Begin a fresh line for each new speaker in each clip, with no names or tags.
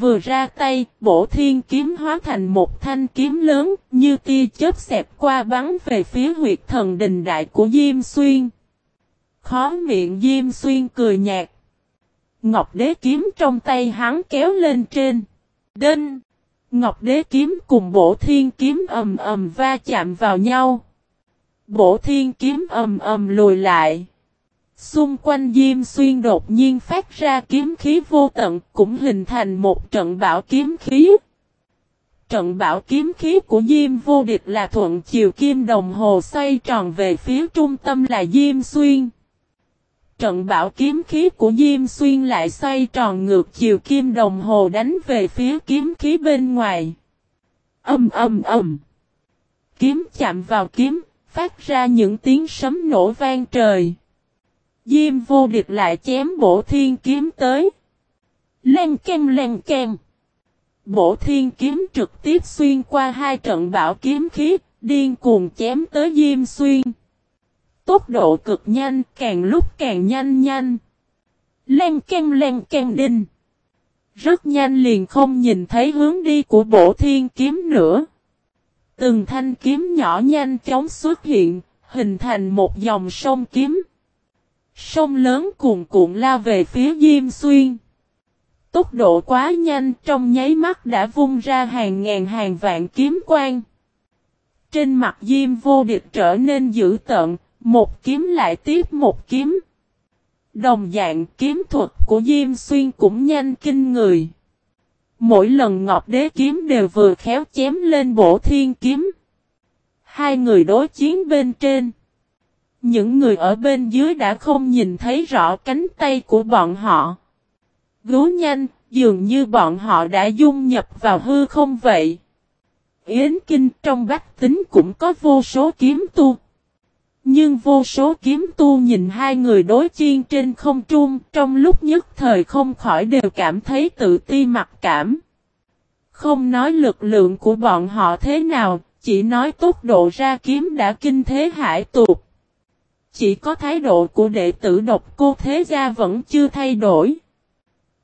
Vừa ra tay, bổ thiên kiếm hóa thành một thanh kiếm lớn, như tia chớp xẹp qua bắn về phía huyệt thần đình đại của Diêm Xuyên. Khó miệng Diêm Xuyên cười nhạt. Ngọc đế kiếm trong tay hắn kéo lên trên. Đinh! Ngọc đế kiếm cùng bổ thiên kiếm ầm ầm va chạm vào nhau. Bổ thiên kiếm ầm ầm lùi lại. Xung quanh Diêm Xuyên đột nhiên phát ra kiếm khí vô tận cũng hình thành một trận bão kiếm khí. Trận bão kiếm khí của Diêm vô địch là thuận chiều kim đồng hồ xoay tròn về phía trung tâm là Diêm Xuyên. Trận bão kiếm khí của Diêm Xuyên lại xoay tròn ngược chiều kim đồng hồ đánh về phía kiếm khí bên ngoài. Âm âm âm. Kiếm chạm vào kiếm, phát ra những tiếng sấm nổ vang trời. Diêm vô địch lại chém bổ thiên kiếm tới. Len kem len kem. Bổ thiên kiếm trực tiếp xuyên qua hai trận bão kiếm khí, điên cuồng chém tới Diêm Xuyên. Tốc độ cực nhanh, càng lúc càng nhanh nhanh. Len kem len kem đinh. Rất nhanh liền không nhìn thấy hướng đi của bổ thiên kiếm nữa. Từng thanh kiếm nhỏ nhanh chóng xuất hiện, hình thành một dòng sông kiếm. Sông lớn cuồn cuộn lao về phía Diêm Xuyên. Tốc độ quá nhanh trong nháy mắt đã vung ra hàng ngàn hàng vạn kiếm quang. Trên mặt Diêm vô địch trở nên dữ tợn, một kiếm lại tiếp một kiếm. Đồng dạng kiếm thuật của Diêm Xuyên cũng nhanh kinh người. Mỗi lần Ngọc Đế kiếm đều vừa khéo chém lên bổ thiên kiếm. Hai người đối chiến bên trên. Những người ở bên dưới đã không nhìn thấy rõ cánh tay của bọn họ. Gú nhanh, dường như bọn họ đã dung nhập vào hư không vậy. Yến Kinh trong bách tính cũng có vô số kiếm tu. Nhưng vô số kiếm tu nhìn hai người đối chiên trên không trung trong lúc nhất thời không khỏi đều cảm thấy tự ti mặc cảm. Không nói lực lượng của bọn họ thế nào, chỉ nói tốc độ ra kiếm đã kinh thế hải tuột. Chỉ có thái độ của đệ tử độc cô thế gia vẫn chưa thay đổi.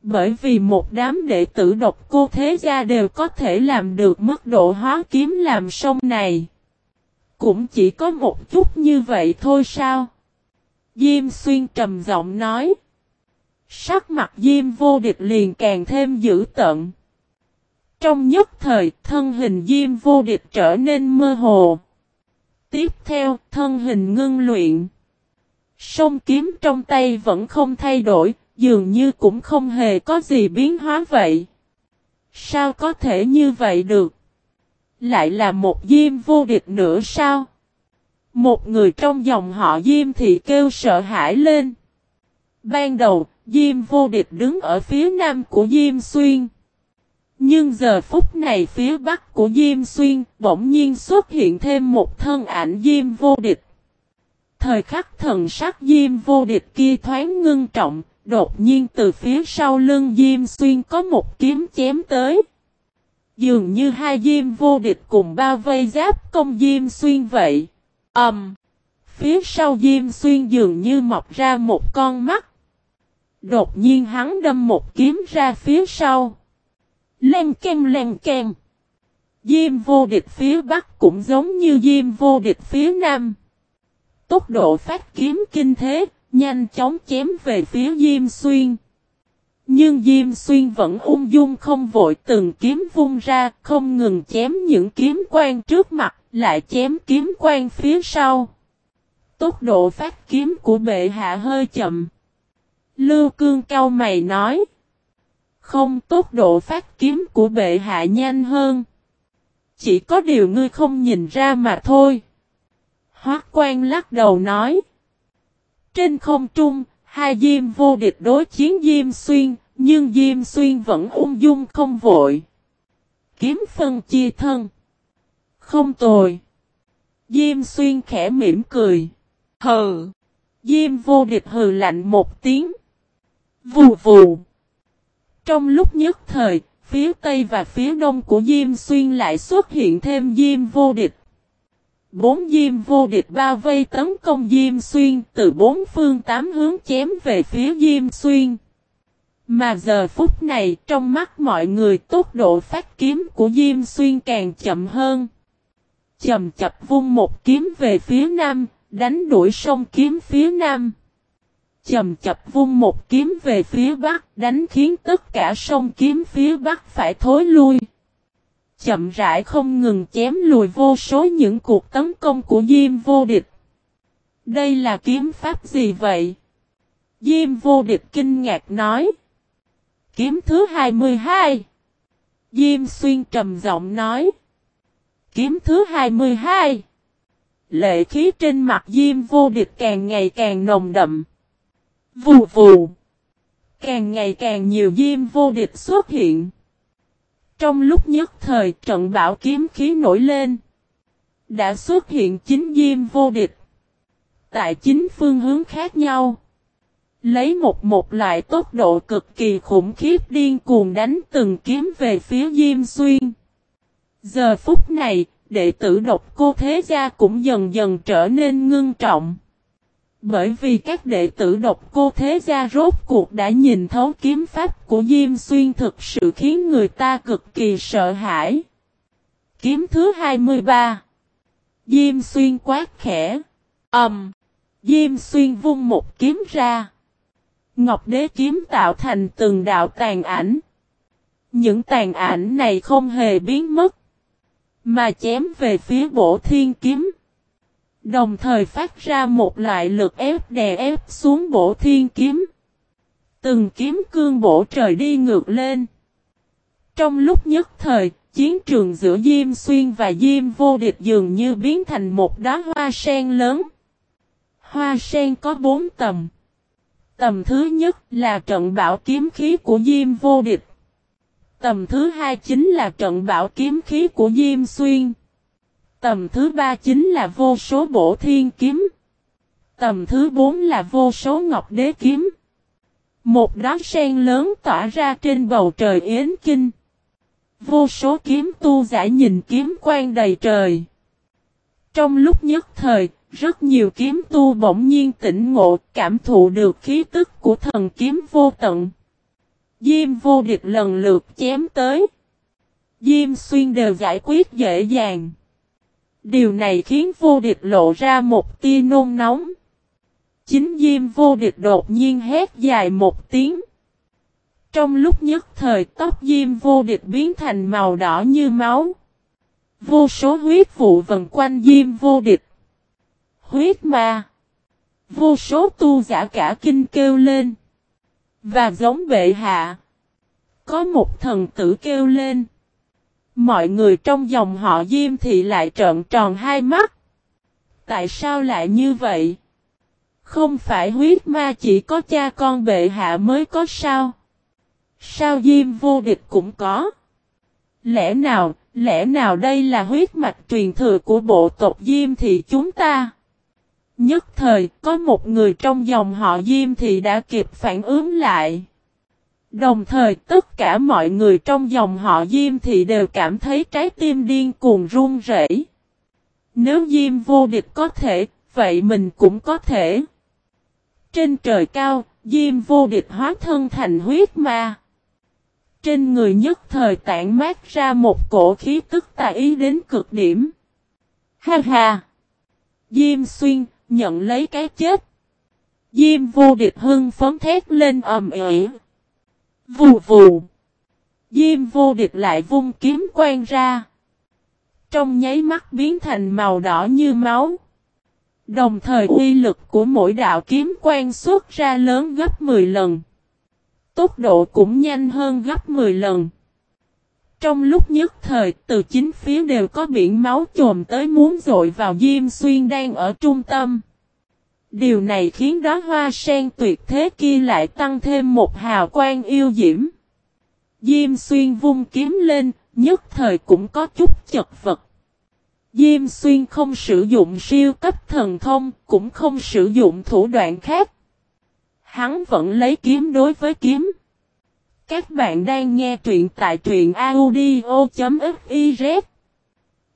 Bởi vì một đám đệ tử độc cô thế gia đều có thể làm được mức độ hóa kiếm làm sông này. Cũng chỉ có một chút như vậy thôi sao? Diêm xuyên trầm giọng nói. Sắc mặt Diêm vô địch liền càng thêm dữ tận. Trong nhất thời, thân hình Diêm vô địch trở nên mơ hồ. Tiếp theo, thân hình ngưng luyện. Sông kiếm trong tay vẫn không thay đổi, dường như cũng không hề có gì biến hóa vậy. Sao có thể như vậy được? Lại là một diêm vô địch nữa sao? Một người trong dòng họ diêm thì kêu sợ hãi lên. Ban đầu, diêm vô địch đứng ở phía nam của diêm xuyên. Nhưng giờ phút này phía bắc của diêm xuyên bỗng nhiên xuất hiện thêm một thân ảnh diêm vô địch. Thời khắc thần sắc diêm vô địch kia thoáng ngưng trọng, đột nhiên từ phía sau lưng diêm xuyên có một kiếm chém tới. Dường như hai diêm vô địch cùng bao vây giáp công diêm xuyên vậy. Ẩm! Um, phía sau diêm xuyên dường như mọc ra một con mắt. Đột nhiên hắn đâm một kiếm ra phía sau. Lên kem lên kem. Diêm vô địch phía bắc cũng giống như diêm vô địch phía nam. Tốc độ phát kiếm kinh thế, nhanh chóng chém về phía Diêm Xuyên. Nhưng Diêm Xuyên vẫn ung dung không vội từng kiếm vung ra, không ngừng chém những kiếm quang trước mặt, lại chém kiếm quang phía sau. Tốc độ phát kiếm của bệ hạ hơi chậm. Lưu Cương cao mày nói. Không tốc độ phát kiếm của bệ hạ nhanh hơn. Chỉ có điều ngươi không nhìn ra mà thôi. Hoác quan lắc đầu nói. Trên không trung, hai diêm vô địch đối chiến diêm xuyên, nhưng diêm xuyên vẫn ung dung không vội. Kiếm phân chia thân. Không tồi. Diêm xuyên khẽ mỉm cười. Hừ. Diêm vô địch hừ lạnh một tiếng. Vù vù. Trong lúc nhất thời, phía tây và phía đông của Diêm Xuyên lại xuất hiện thêm Diêm vô địch. Bốn diêm vô địch bao vây tấn công Diêm Xuyên từ bốn phương tám hướng chém về phía Diêm Xuyên. Mà giờ phút này trong mắt mọi người tốc độ phát kiếm của Diêm Xuyên càng chậm hơn. Chầm chập vung một kiếm về phía nam, đánh đuổi sông kiếm phía nam. Chầm chập vung một kiếm về phía bắc, đánh khiến tất cả sông kiếm phía bắc phải thối lui. Chậm rãi không ngừng chém lùi vô số những cuộc tấn công của Diêm vô địch. Đây là kiếm pháp gì vậy? Diêm vô địch kinh ngạc nói. Kiếm thứ 22. Diêm xuyên trầm giọng nói. Kiếm thứ 22. Lệ khí trên mặt Diêm vô địch càng ngày càng nồng đậm. Vù vù. Càng ngày càng nhiều Diêm vô địch xuất hiện. Trong lúc nhất thời trận bão kiếm khí nổi lên. Đã xuất hiện chính Diêm vô địch. Tại chính phương hướng khác nhau. Lấy một một loại tốc độ cực kỳ khủng khiếp điên cuồng đánh từng kiếm về phía Diêm Xuyên. Giờ phút này, đệ tử độc cô thế gia cũng dần dần trở nên ngưng trọng. Bởi vì các đệ tử độc cô thế gia rốt cuộc đã nhìn thấu kiếm pháp của Diêm Xuyên thực sự khiến người ta cực kỳ sợ hãi. Kiếm thứ 23 Diêm Xuyên quát khẽ. Ẩm. Um, Diêm Xuyên vung một kiếm ra. Ngọc đế kiếm tạo thành từng đạo tàn ảnh. Những tàn ảnh này không hề biến mất. Mà chém về phía bổ thiên kiếm. Đồng thời phát ra một loại lực ép đè ép xuống bổ thiên kiếm. Từng kiếm cương bổ trời đi ngược lên. Trong lúc nhất thời, chiến trường giữa Diêm Xuyên và Diêm Vô Địch dường như biến thành một đá hoa sen lớn. Hoa sen có bốn tầm. Tầm thứ nhất là trận bảo kiếm khí của Diêm Vô Địch. Tầm thứ hai chính là trận bảo kiếm khí của Diêm Xuyên. Tầm thứ ba chính là vô số bổ thiên kiếm. Tầm thứ bốn là vô số ngọc đế kiếm. Một đóa sen lớn tỏa ra trên bầu trời yến kinh. Vô số kiếm tu giả nhìn kiếm quang đầy trời. Trong lúc nhất thời, rất nhiều kiếm tu bỗng nhiên tỉnh ngộ, cảm thụ được khí tức của thần kiếm vô tận. Diêm vô địch lần lượt chém tới. Diêm xuyên đều giải quyết dễ dàng. Điều này khiến vô địch lộ ra một tia nôn nóng. Chính Diêm vô địch đột nhiên hét dài một tiếng. Trong lúc nhất thời, tóc Diêm vô địch biến thành màu đỏ như máu. Vô số huyết vụ vần quanh Diêm vô địch huyết ma. Vô số tu giả cả kinh kêu lên. Và giống bệ hạ. Có một thần tử kêu lên. Mọi người trong dòng họ Diêm thì lại trợn tròn hai mắt. Tại sao lại như vậy? Không phải huyết ma chỉ có cha con bệ hạ mới có sao? Sao Diêm vô địch cũng có? Lẽ nào, lẽ nào đây là huyết mạch truyền thừa của bộ tộc Diêm thì chúng ta? Nhất thời, có một người trong dòng họ Diêm thì đã kịp phản ứng lại. Đồng thời, tất cả mọi người trong dòng họ Diêm thì đều cảm thấy trái tim điên cuồng run rẩy. Nếu Diêm vô địch có thể, vậy mình cũng có thể. Trên trời cao, Diêm vô địch hóa thân thành huyết ma. Trên người nhất thời tản mát ra một cổ khí tức tà ý đến cực điểm. Ha ha! Diêm xuyên, nhận lấy cái chết. Diêm vô địch hưng phấn thét lên ầm ĩ. Vù vù. Diêm vô địch lại vung kiếm quang ra. Trong nháy mắt biến thành màu đỏ như máu. Đồng thời uy lực của mỗi đạo kiếm quang xuất ra lớn gấp 10 lần. Tốc độ cũng nhanh hơn gấp 10 lần. Trong lúc nhất thời, từ chính phía đều có biển máu trồm tới muốn dội vào Diêm Xuyên đang ở trung tâm. Điều này khiến đó hoa sen tuyệt thế kia lại tăng thêm một hào quang yêu diễm. Diêm Xuyên vung kiếm lên, nhất thời cũng có chút chật vật. Diêm Xuyên không sử dụng siêu cấp thần thông, cũng không sử dụng thủ đoạn khác. Hắn vẫn lấy kiếm đối với kiếm. Các bạn đang nghe truyện tại truyện audio.fif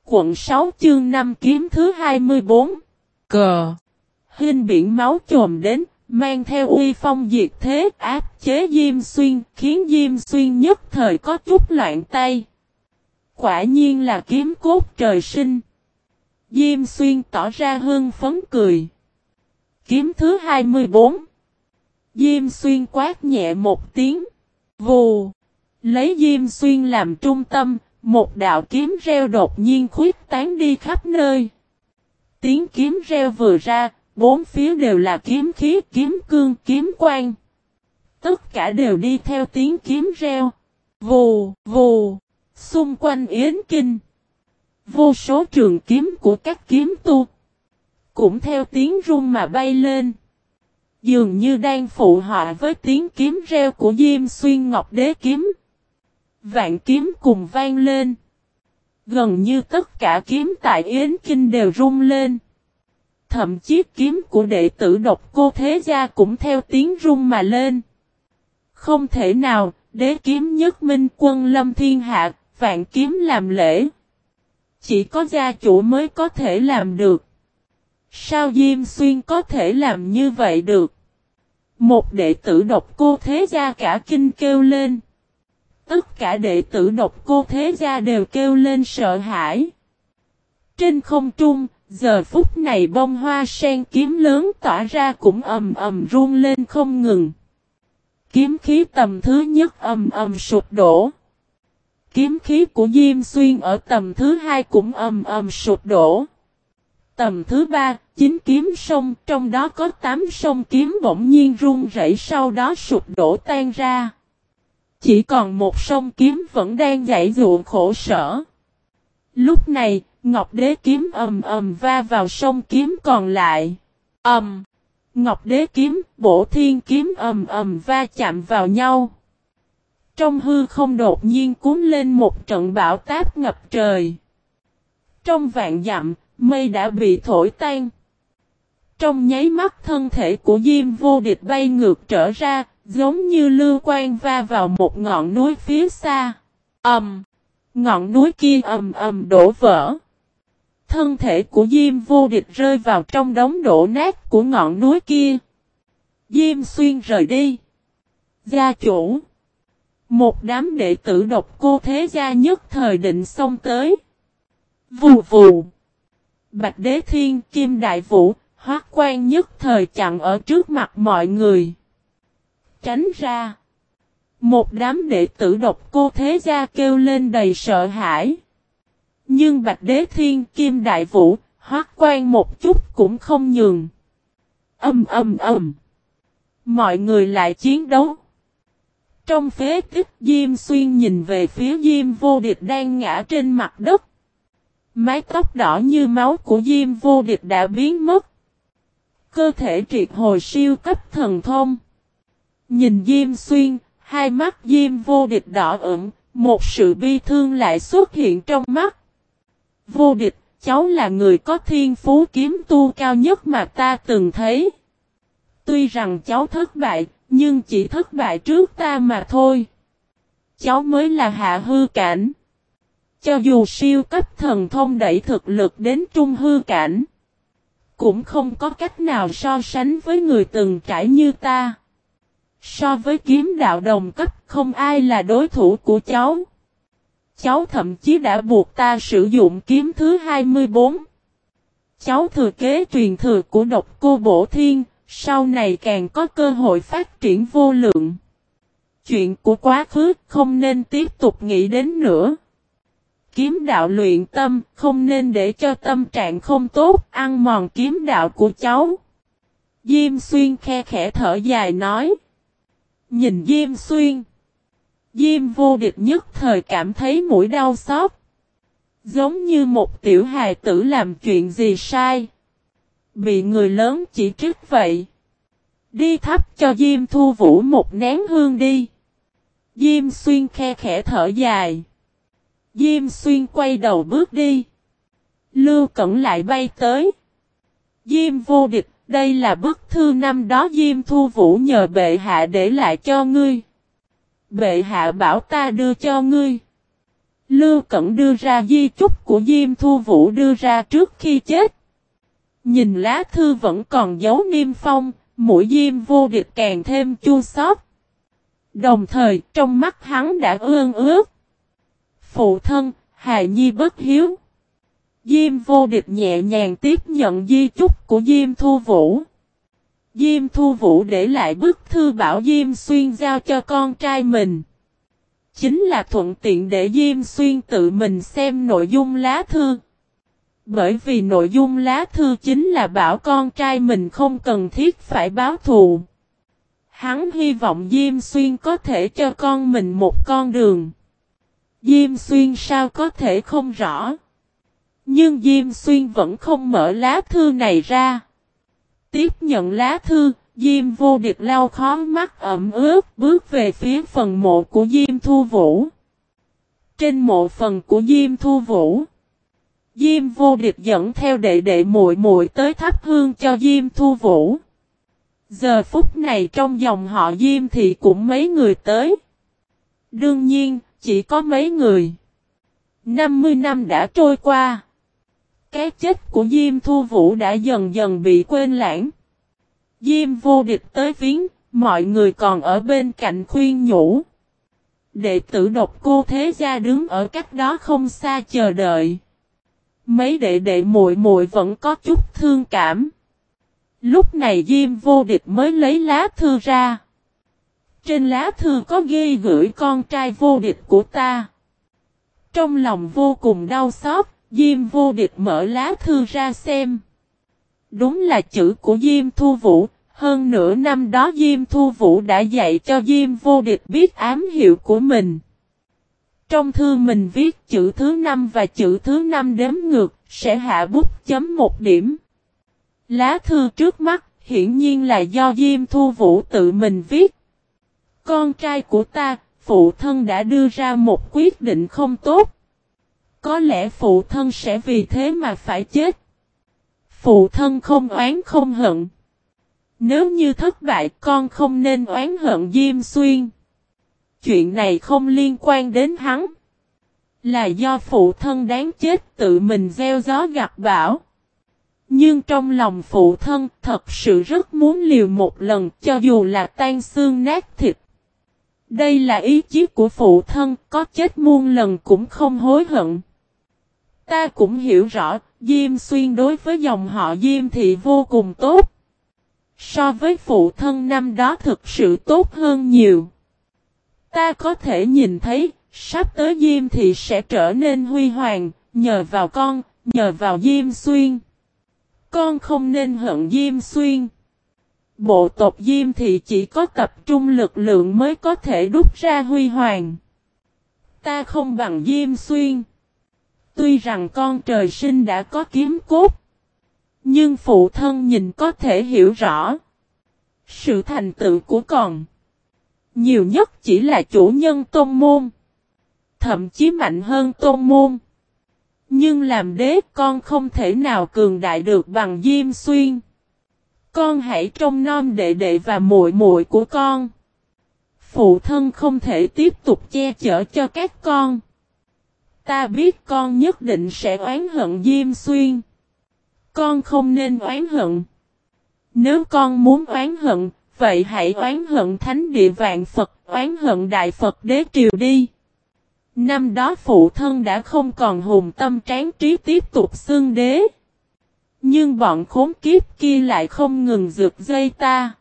Quận 6 chương 5 kiếm thứ 24 Cờ Hình biển máu trồm đến, Mang theo uy phong diệt thế áp chế Diêm Xuyên, khiến Diêm Xuyên nhất thời có chút loạn tay. Quả nhiên là kiếm cốt trời sinh. Diêm Xuyên tỏ ra hương phấn cười. Kiếm thứ 24. Diêm Xuyên quát nhẹ một tiếng. Vù. Lấy Diêm Xuyên làm trung tâm, một đạo kiếm reo đột nhiên khuyết tán đi khắp nơi. Tiếng kiếm reo vừa ra, bốn phía đều là kiếm khí, kiếm cương, kiếm quang. Tất cả đều đi theo tiếng kiếm reo. Vù, vù, xung quanh yến kinh. Vô số trường kiếm của các kiếm tu. Cũng theo tiếng rung mà bay lên. Dường như đang phụ họa với tiếng kiếm reo của Diêm Xuyên Ngọc Đế Kiếm. Vạn kiếm cùng vang lên. Gần như tất cả kiếm tại Yến Kinh đều rung lên. Thậm chí kiếm của đệ tử độc cô thế gia cũng theo tiếng rung mà lên. Không thể nào, đế kiếm nhất minh quân lâm thiên hạ, vạn kiếm làm lễ. Chỉ có gia chủ mới có thể làm được. Sao Diêm Xuyên có thể làm như vậy được? Một đệ tử độc cô thế gia cả kinh kêu lên. Tất cả đệ tử độc cô thế gia đều kêu lên sợ hãi. Trên không trung, giờ phút này bông hoa sen kiếm lớn tỏa ra cũng ầm ầm run lên không ngừng. Kiếm khí tầm thứ nhất ầm ầm sụp đổ. Kiếm khí của Diêm Xuyên ở tầm thứ hai cũng ầm ầm sụp đổ. Tầm thứ ba, chín kiếm sông, trong đó có tám sông kiếm bỗng nhiên run rẩy sau đó sụp đổ tan ra. Chỉ còn một sông kiếm vẫn đang dãy dụa khổ sở. Lúc này, Ngọc Đế kiếm ầm ầm va vào sông kiếm còn lại. Ầm. Ngọc Đế kiếm, Bổ Thiên kiếm ầm ầm va chạm vào nhau. Trong hư không đột nhiên cuốn lên một trận bão táp ngập trời. Trong vạn dặm, mây đã bị thổi tan. Trong nháy mắt thân thể của Diêm vô địch bay ngược trở ra, giống như lưu quan va vào một ngọn núi phía xa. Ầm! ngọn núi kia ầm ầm đổ vỡ. Thân thể của Diêm vô địch rơi vào trong đống đổ nát của ngọn núi kia. Diêm xuyên rời đi. Gia chủ! Một đám đệ tử độc cô thế gia nhất thời định xông tới. Vù vù! Bạch Đế Thiên Kim Đại Vũ, Hoác quan nhất thời chặn ở trước mặt mọi người. Tránh ra. Một đám đệ tử độc cô thế gia kêu lên đầy sợ hãi. Nhưng Bạch Đế Thiên Kim Đại Vũ, Hoác quan một chút cũng không nhường. Âm âm âm. Mọi người lại chiến đấu. Trong phế tích Diêm Xuyên nhìn về phía Diêm Vô Địch đang ngã trên mặt đất. Mái tóc đỏ như máu của Diêm Vô Địch đã biến mất. Cơ thể triệt hồi siêu cấp thần thông. Nhìn Diêm Xuyên, hai mắt Diêm Vô Địch đỏ ửng, một sự bi thương lại xuất hiện trong mắt. Vô Địch, cháu là người có thiên phú kiếm tu cao nhất mà ta từng thấy. Tuy rằng cháu thất bại, nhưng chỉ thất bại trước ta mà thôi. Cháu mới là hạ hư cảnh. Cho dù siêu cấp thần thông đẩy thực lực đến trung hư cảnh. Cũng không có cách nào so sánh với người từng trải như ta. So với kiếm đạo đồng cấp không ai là đối thủ của cháu. Cháu thậm chí đã buộc ta sử dụng kiếm thứ 24. Cháu thừa kế truyền thừa của độc cô bổ thiên, sau này càng có cơ hội phát triển vô lượng. Chuyện của quá khứ không nên tiếp tục nghĩ đến nữa kiếm đạo luyện tâm, không nên để cho tâm trạng không tốt, ăn mòn kiếm đạo của cháu. Diêm xuyên khe khẽ thở dài nói. Nhìn Diêm xuyên. Diêm vô địch nhất thời cảm thấy mũi đau xót. Giống như một tiểu hài tử làm chuyện gì sai. Bị người lớn chỉ trích vậy. Đi thắp cho Diêm thu vũ một nén hương đi. Diêm xuyên khe khẽ thở dài. Diêm xuyên quay đầu bước đi. Lưu Cẩn lại bay tới. Diêm vô địch, đây là bức thư năm đó Diêm Thu Vũ nhờ bệ hạ để lại cho ngươi. Bệ hạ bảo ta đưa cho ngươi. Lưu Cẩn đưa ra di chúc của Diêm Thu Vũ đưa ra trước khi chết. Nhìn lá thư vẫn còn dấu niêm phong, mũi diêm vô địch càng thêm chua xót. Đồng thời, trong mắt hắn đã ương ướt. Phụ thân, hài nhi bất hiếu. Diêm vô địch nhẹ nhàng tiếp nhận di chúc của Diêm Thu Vũ. Diêm Thu Vũ để lại bức thư bảo Diêm Xuyên giao cho con trai mình. Chính là thuận tiện để Diêm Xuyên tự mình xem nội dung lá thư. Bởi vì nội dung lá thư chính là bảo con trai mình không cần thiết phải báo thù. Hắn hy vọng Diêm Xuyên có thể cho con mình một con đường. Diêm Xuyên sao có thể không rõ. Nhưng Diêm Xuyên vẫn không mở lá thư này ra. Tiếp nhận lá thư, Diêm vô địch lau khó mắt ẩm ướt bước về phía phần mộ của Diêm Thu Vũ. Trên mộ phần của Diêm Thu Vũ, Diêm vô địch dẫn theo đệ đệ muội muội tới thắp hương cho Diêm Thu Vũ. Giờ phút này trong dòng họ Diêm thì cũng mấy người tới. Đương nhiên, chỉ có mấy người. 50 năm đã trôi qua. Cái chết của Diêm Thu Vũ đã dần dần bị quên lãng. Diêm vô địch tới viếng, mọi người còn ở bên cạnh khuyên nhủ. Đệ tử độc cô thế gia đứng ở cách đó không xa chờ đợi. Mấy đệ đệ muội muội vẫn có chút thương cảm. Lúc này Diêm vô địch mới lấy lá thư ra. Trên lá thư có ghi gửi con trai vô địch của ta. Trong lòng vô cùng đau xót, Diêm vô địch mở lá thư ra xem. Đúng là chữ của Diêm Thu Vũ, hơn nửa năm đó Diêm Thu Vũ đã dạy cho Diêm vô địch biết ám hiệu của mình. Trong thư mình viết chữ thứ năm và chữ thứ năm đếm ngược, sẽ hạ bút chấm một điểm. Lá thư trước mắt, hiển nhiên là do Diêm Thu Vũ tự mình viết. Con trai của ta, phụ thân đã đưa ra một quyết định không tốt. Có lẽ phụ thân sẽ vì thế mà phải chết. Phụ thân không oán không hận. Nếu như thất bại con không nên oán hận Diêm Xuyên. Chuyện này không liên quan đến hắn. Là do phụ thân đáng chết tự mình gieo gió gặp bão. Nhưng trong lòng phụ thân thật sự rất muốn liều một lần cho dù là tan xương nát thịt. Đây là ý chí của phụ thân, có chết muôn lần cũng không hối hận. Ta cũng hiểu rõ, Diêm Xuyên đối với dòng họ Diêm thì vô cùng tốt. So với phụ thân năm đó thực sự tốt hơn nhiều. Ta có thể nhìn thấy, sắp tới Diêm thì sẽ trở nên huy hoàng, nhờ vào con, nhờ vào Diêm Xuyên. Con không nên hận Diêm Xuyên. Bộ tộc Diêm thì chỉ có tập trung lực lượng mới có thể đúc ra huy hoàng. Ta không bằng Diêm Xuyên. Tuy rằng con trời sinh đã có kiếm cốt. Nhưng phụ thân nhìn có thể hiểu rõ. Sự thành tựu của con. Nhiều nhất chỉ là chủ nhân tôn môn. Thậm chí mạnh hơn tôn môn. Nhưng làm đế con không thể nào cường đại được bằng Diêm Xuyên. Con hãy trông nom đệ đệ và muội muội của con. Phụ thân không thể tiếp tục che chở cho các con. Ta biết con nhất định sẽ oán hận Diêm Xuyên. Con không nên oán hận. Nếu con muốn oán hận, vậy hãy oán hận thánh địa vạn Phật, oán hận đại Phật đế triều đi. Năm đó phụ thân đã không còn hùng tâm tráng trí tiếp tục xương đế. Nhưng bọn khốn kiếp kia lại không ngừng rượt dây ta.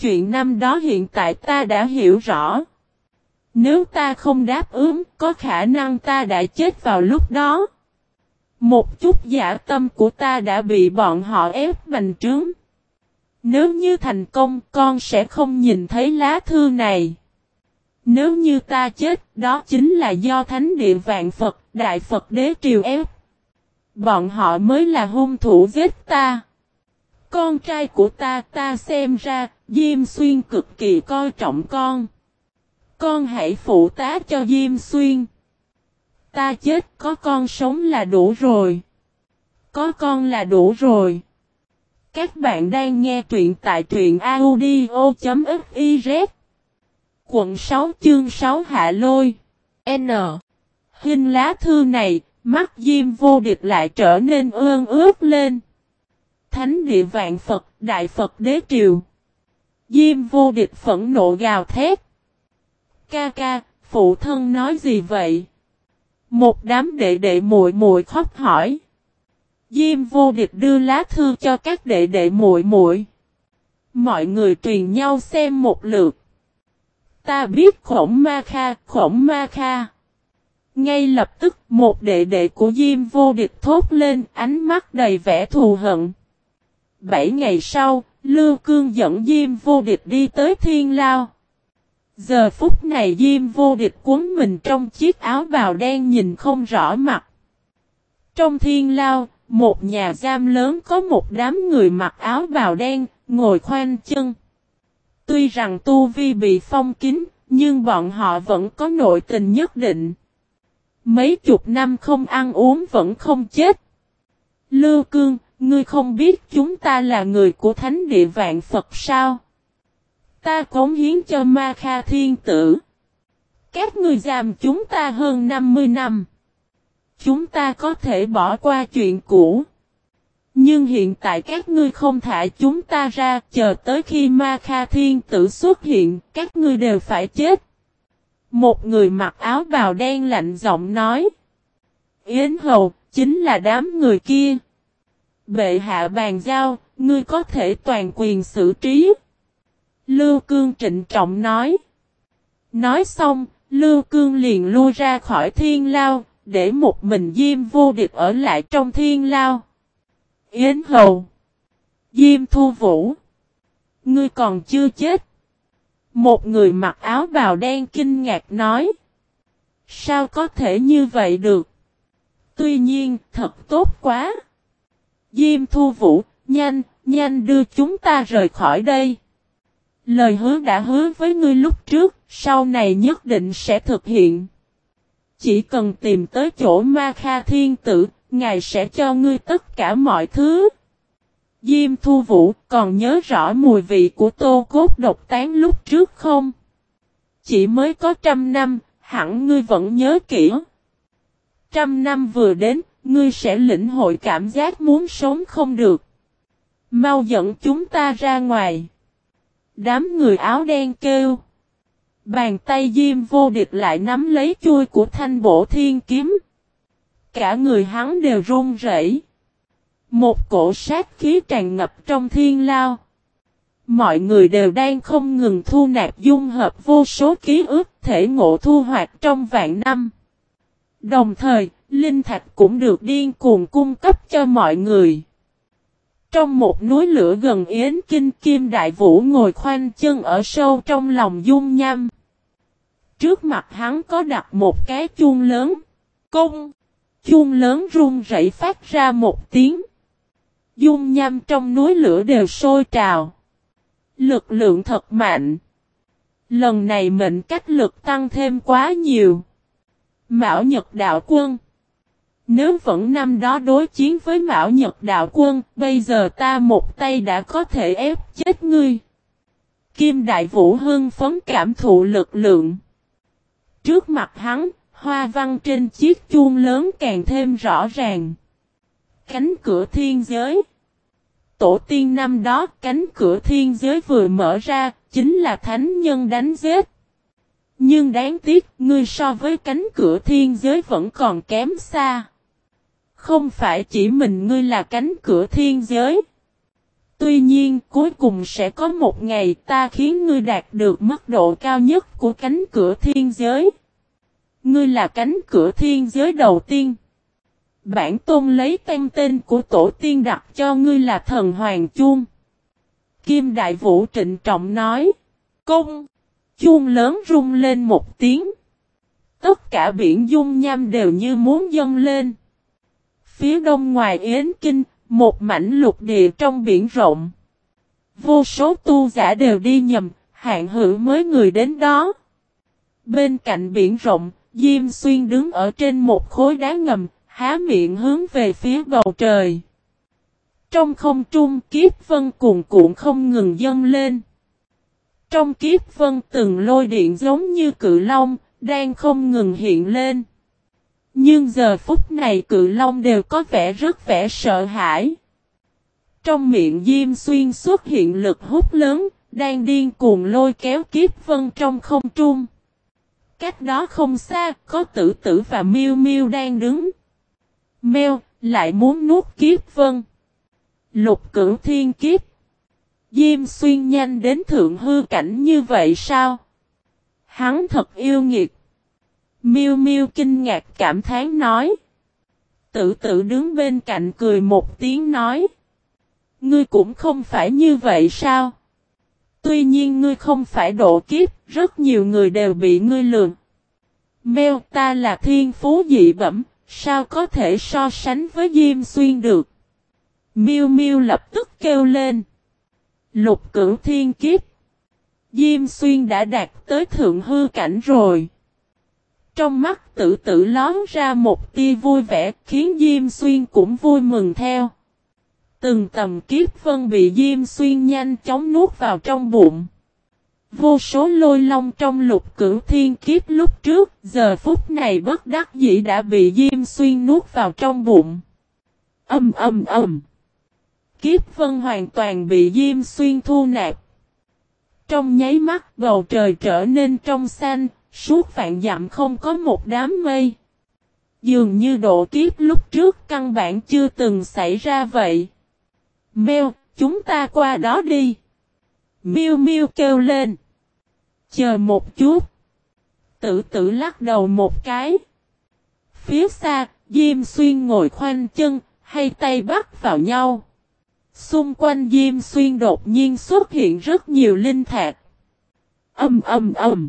Chuyện năm đó hiện tại ta đã hiểu rõ. Nếu ta không đáp ứng, có khả năng ta đã chết vào lúc đó. Một chút giả tâm của ta đã bị bọn họ ép bành trướng. Nếu như thành công, con sẽ không nhìn thấy lá thư này. Nếu như ta chết, đó chính là do thánh địa vạn Phật, Đại Phật đế triều ép. Bọn họ mới là hung thủ giết ta. Con trai của ta ta xem ra, Diêm Xuyên cực kỳ coi trọng con. Con hãy phụ tá cho Diêm Xuyên. Ta chết có con sống là đủ rồi. Có con là đủ rồi. Các bạn đang nghe truyện tại truyện audio.fiz Quận 6 chương 6 Hạ Lôi N Hình lá thư này, mắt Diêm vô địch lại trở nên ương ướt lên. thánh địa vạn Phật, Đại Phật Đế Triều. Diêm vô địch phẫn nộ gào thét. Ca ca, phụ thân nói gì vậy? Một đám đệ đệ muội muội khóc hỏi. Diêm vô địch đưa lá thư cho các đệ đệ muội muội. Mọi người truyền nhau xem một lượt. Ta biết khổng ma kha, khổng ma kha. Ngay lập tức một đệ đệ của Diêm vô địch thốt lên ánh mắt đầy vẻ thù hận. Bảy ngày sau, Lưu Cương dẫn Diêm vô địch đi tới Thiên Lao. Giờ phút này Diêm vô địch cuốn mình trong chiếc áo bào đen nhìn không rõ mặt. Trong Thiên Lao, một nhà giam lớn có một đám người mặc áo bào đen, ngồi khoanh chân. Tuy rằng tu vi bị phong kín, nhưng bọn họ vẫn có nội tình nhất định. Mấy chục năm không ăn uống vẫn không chết. Lưu Cương, ngươi không biết chúng ta là người của thánh địa vạn Phật sao? Ta cống hiến cho Ma Kha Thiên Tử. Các người giam chúng ta hơn 50 năm. Chúng ta có thể bỏ qua chuyện cũ. Nhưng hiện tại các ngươi không thả chúng ta ra, chờ tới khi Ma Kha Thiên Tử xuất hiện, các ngươi đều phải chết. Một người mặc áo bào đen lạnh giọng nói. Yến Hầu, chính là đám người kia. Bệ hạ bàn giao, ngươi có thể toàn quyền xử trí. Lưu Cương trịnh trọng nói. Nói xong, Lưu Cương liền lui ra khỏi thiên lao, để một mình Diêm vô địch ở lại trong thiên lao. Yến Hầu. Diêm Thu Vũ. Ngươi còn chưa chết. Một người mặc áo bào đen kinh ngạc nói. Sao có thể như vậy được? Tuy nhiên, thật tốt quá. Diêm Thu Vũ, nhanh, nhanh đưa chúng ta rời khỏi đây. Lời hứa đã hứa với ngươi lúc trước, sau này nhất định sẽ thực hiện. Chỉ cần tìm tới chỗ Ma Kha Thiên Tử, Ngài sẽ cho ngươi tất cả mọi thứ. Diêm Thu Vũ còn nhớ rõ mùi vị của tô cốt độc tán lúc trước không? Chỉ mới có trăm năm, hẳn ngươi vẫn nhớ kỹ. Trăm năm vừa đến, ngươi sẽ lĩnh hội cảm giác muốn sống không được. Mau dẫn chúng ta ra ngoài. Đám người áo đen kêu. Bàn tay Diêm vô địch lại nắm lấy chui của thanh bổ thiên kiếm. Cả người hắn đều run rẩy. Một cổ sát khí tràn ngập trong thiên lao. Mọi người đều đang không ngừng thu nạp dung hợp vô số ký ức thể ngộ thu hoạch trong vạn năm. Đồng thời, linh thạch cũng được điên cuồng cung cấp cho mọi người. Trong một núi lửa gần Yến Kinh, Kim Đại Vũ ngồi khoanh chân ở sâu trong lòng dung nham. Trước mặt hắn có đặt một cái chuông lớn. Cung! Chuông lớn rung rẩy phát ra một tiếng. Dung nham trong núi lửa đều sôi trào. Lực lượng thật mạnh. Lần này mệnh cách lực tăng thêm quá nhiều. Mão Nhật Đạo Quân nếu vẫn năm đó đối chiến với Mão Nhật Đạo Quân, bây giờ ta một tay đã có thể ép chết ngươi. Kim Đại Vũ hưng phấn cảm thụ lực lượng. Trước mặt hắn, hoa văn trên chiếc chuông lớn càng thêm rõ ràng. Cánh cửa thiên giới Tổ tiên năm đó cánh cửa thiên giới vừa mở ra, chính là thánh nhân đánh giết. Nhưng đáng tiếc, ngươi so với cánh cửa thiên giới vẫn còn kém xa. Không phải chỉ mình ngươi là cánh cửa thiên giới. Tuy nhiên, cuối cùng sẽ có một ngày ta khiến ngươi đạt được mức độ cao nhất của cánh cửa thiên giới. Ngươi là cánh cửa thiên giới đầu tiên. Bản tôn lấy tên tên của tổ tiên đặt cho ngươi là thần Hoàng Chuông. Kim Đại Vũ trịnh trọng nói. Cung! Chuông lớn rung lên một tiếng. Tất cả biển dung nham đều như muốn dâng lên. Phía đông ngoài Yến Kinh, một mảnh lục địa trong biển rộng. Vô số tu giả đều đi nhầm, hạn hữu mới người đến đó. Bên cạnh biển rộng, Diêm Xuyên đứng ở trên một khối đá ngầm, há miệng hướng về phía bầu trời. Trong không trung kiếp vân cuồn cuộn không ngừng dâng lên. Trong kiếp vân từng lôi điện giống như cự long, đang không ngừng hiện lên. Nhưng giờ phút này cự long đều có vẻ rất vẻ sợ hãi. Trong miệng Diêm Xuyên xuất hiện lực hút lớn, đang điên cuồng lôi kéo kiếp vân trong không trung. Cách đó không xa, có tử tử và miêu miêu đang đứng. Mèo, lại muốn nuốt kiếp vân. Lục cửu thiên kiếp. Diêm xuyên nhanh đến thượng hư cảnh như vậy sao? Hắn thật yêu nghiệt. Miêu miêu kinh ngạc cảm thán nói. tự tự đứng bên cạnh cười một tiếng nói. Ngươi cũng không phải như vậy sao? Tuy nhiên ngươi không phải độ kiếp, rất nhiều người đều bị ngươi lường. Mèo ta là thiên phú dị bẩm, sao có thể so sánh với Diêm Xuyên được? Miêu Miêu lập tức kêu lên. Lục cửu thiên kiếp. Diêm Xuyên đã đạt tới thượng hư cảnh rồi. Trong mắt tử tử lón ra một tia vui vẻ khiến Diêm Xuyên cũng vui mừng theo. Từng tầm kiếp vân bị Diêm Xuyên nhanh chóng nuốt vào trong bụng. Vô số lôi long trong lục cửu thiên kiếp lúc trước, giờ phút này bất đắc dĩ đã bị Diêm Xuyên nuốt vào trong bụng. Âm âm âm. Kiếp vân hoàn toàn bị Diêm Xuyên thu nạp. Trong nháy mắt bầu trời trở nên trong xanh, suốt vạn dặm không có một đám mây. Dường như độ kiếp lúc trước căn bản chưa từng xảy ra vậy. Mèo, chúng ta qua đó đi. Miu Miu kêu lên. Chờ một chút. Tử tử lắc đầu một cái. Phía xa, Diêm Xuyên ngồi khoanh chân, hay tay bắt vào nhau. Xung quanh Diêm Xuyên đột nhiên xuất hiện rất nhiều linh thạch. Âm âm âm.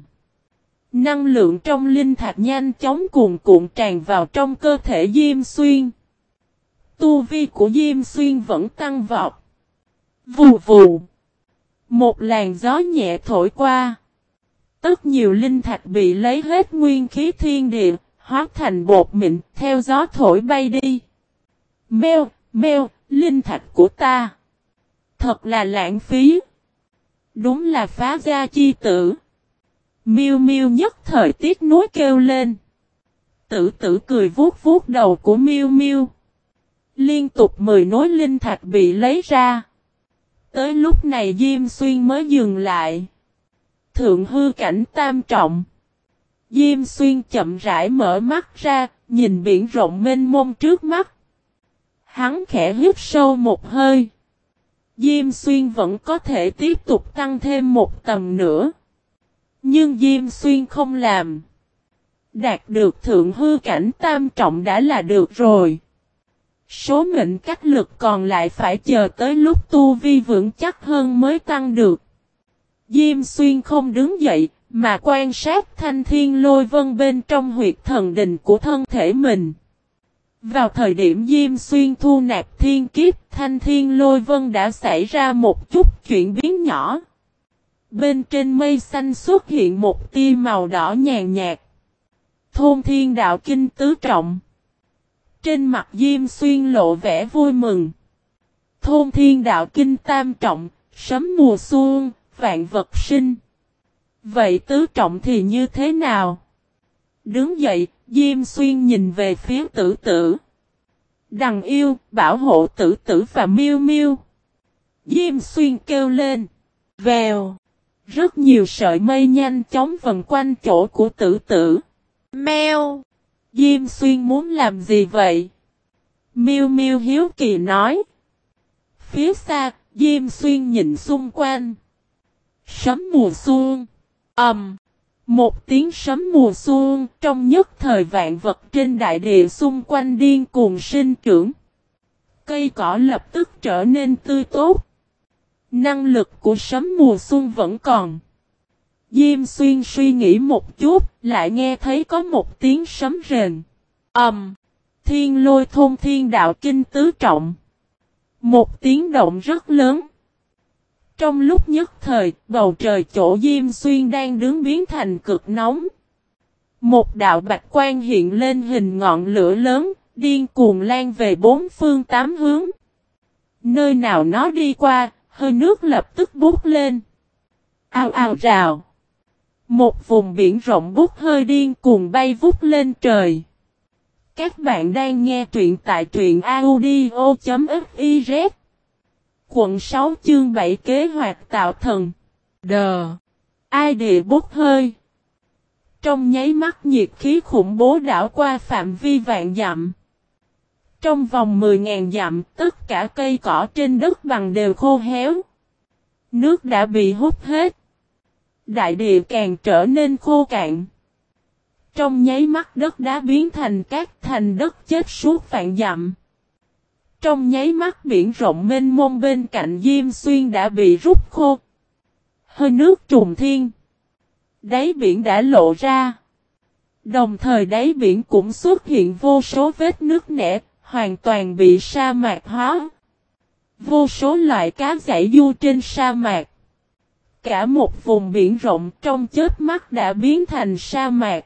Năng lượng trong linh thạch nhanh chóng cuồn cuộn tràn vào trong cơ thể Diêm Xuyên. Tu vi của Diêm Xuyên vẫn tăng vọt. Vù vù. Một làn gió nhẹ thổi qua. Tất nhiều linh thạch bị lấy hết nguyên khí thiên địa, hóa thành bột mịn, theo gió thổi bay đi. Mèo, mèo, linh thạch của ta. Thật là lãng phí. Đúng là phá gia chi tử. Miêu miêu nhất thời tiết nuối kêu lên. Tử tử cười vuốt vuốt đầu của miêu miêu. Liên tục mười nối linh thạch bị lấy ra. Tới lúc này Diêm Xuyên mới dừng lại. Thượng hư cảnh tam trọng. Diêm Xuyên chậm rãi mở mắt ra, nhìn biển rộng mênh mông trước mắt. Hắn khẽ hít sâu một hơi. Diêm Xuyên vẫn có thể tiếp tục tăng thêm một tầm nữa. Nhưng Diêm Xuyên không làm. Đạt được thượng hư cảnh tam trọng đã là được rồi. Số mệnh cách lực còn lại phải chờ tới lúc tu vi vững chắc hơn mới tăng được. Diêm xuyên không đứng dậy, mà quan sát thanh thiên lôi vân bên trong huyệt thần đình của thân thể mình. Vào thời điểm Diêm Xuyên thu nạp thiên kiếp, thanh thiên lôi vân đã xảy ra một chút chuyển biến nhỏ. Bên trên mây xanh xuất hiện một tia màu đỏ nhàn nhạt. Thôn thiên đạo kinh tứ trọng. Trên mặt Diêm Xuyên lộ vẻ vui mừng. Thôn thiên đạo kinh tam trọng, sấm mùa xuân, vạn vật sinh. Vậy tứ trọng thì như thế nào? Đứng dậy, Diêm Xuyên nhìn về phía tử tử. Đằng yêu, bảo hộ tử tử và miêu miêu. Diêm Xuyên kêu lên. Vèo. Rất nhiều sợi mây nhanh chóng vần quanh chỗ của tử tử. Mèo. Diêm xuyên muốn làm gì vậy? Miêu Miêu hiếu kỳ nói. Phía xa, Diêm xuyên nhìn xung quanh. Sấm mùa xuân. ầm, um, Một tiếng sấm mùa xuân trong nhất thời vạn vật trên đại địa xung quanh điên cuồng sinh trưởng. Cây cỏ lập tức trở nên tươi tốt. Năng lực của sấm mùa xuân vẫn còn. Diêm xuyên suy nghĩ một chút, lại nghe thấy có một tiếng sấm rền. Ẩm! Um, thiên lôi thôn thiên đạo kinh tứ trọng. Một tiếng động rất lớn. Trong lúc nhất thời, bầu trời chỗ Diêm Xuyên đang đứng biến thành cực nóng. Một đạo bạch quan hiện lên hình ngọn lửa lớn, điên cuồng lan về bốn phương tám hướng. Nơi nào nó đi qua, hơi nước lập tức bút lên. Ao ao rào. Một vùng biển rộng bút hơi điên cuồng bay vút lên trời. Các bạn đang nghe truyện tại truyện audio.fiz Quận 6 chương 7 kế hoạch tạo thần. Đờ. Ai địa bút hơi. Trong nháy mắt nhiệt khí khủng bố đảo qua phạm vi vạn dặm. Trong vòng 10.000 dặm, tất cả cây cỏ trên đất bằng đều khô héo. Nước đã bị hút hết. Đại địa càng trở nên khô cạn. Trong nháy mắt đất đá biến thành cát thành đất chết suốt vạn dặm. Trong nháy mắt biển rộng mênh mông bên cạnh Diêm Xuyên đã bị rút khô. Hơi nước trùng thiên. Đáy biển đã lộ ra. Đồng thời đáy biển cũng xuất hiện vô số vết nước nẻ, hoàn toàn bị sa mạc hóa. Vô số loại cá giải du trên sa mạc. Cả một vùng biển rộng trong chết mắt đã biến thành sa mạc.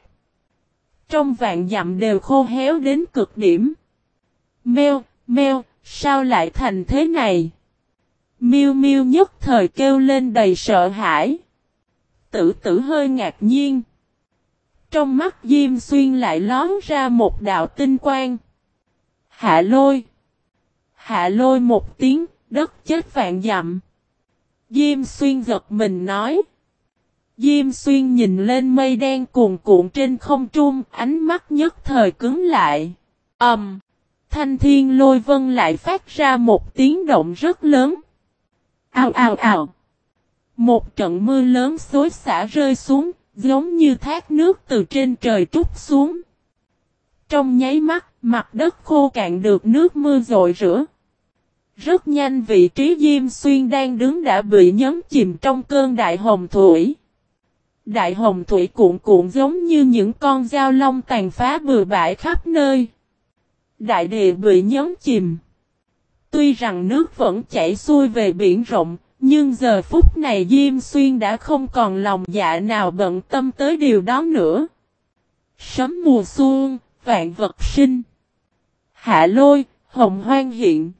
Trong vạn dặm đều khô héo đến cực điểm. Mèo, mèo, sao lại thành thế này? Miêu miêu nhất thời kêu lên đầy sợ hãi. Tử tử hơi ngạc nhiên. Trong mắt Diêm Xuyên lại lón ra một đạo tinh quang. Hạ lôi. Hạ lôi một tiếng, đất chết vạn dặm. Diêm Xuyên giật mình nói. Diêm Xuyên nhìn lên mây đen cuồn cuộn trên không trung, ánh mắt nhất thời cứng lại. Ầm. Um, thanh thiên lôi vân lại phát ra một tiếng động rất lớn. Ào ào ào! Một trận mưa lớn xối xả rơi xuống, giống như thác nước từ trên trời trút xuống. Trong nháy mắt, mặt đất khô cạn được nước mưa dội rửa. Rất nhanh vị trí Diêm Xuyên đang đứng đã bị nhấn chìm trong cơn đại hồng thủy. Đại hồng thủy cuộn cuộn giống như những con dao long tàn phá bừa bãi khắp nơi. Đại địa bị nhấn chìm. Tuy rằng nước vẫn chảy xuôi về biển rộng, nhưng giờ phút này Diêm Xuyên đã không còn lòng dạ nào bận tâm tới điều đó nữa. Sấm mùa xuân, vạn vật sinh. Hạ lôi, hồng hoang hiện.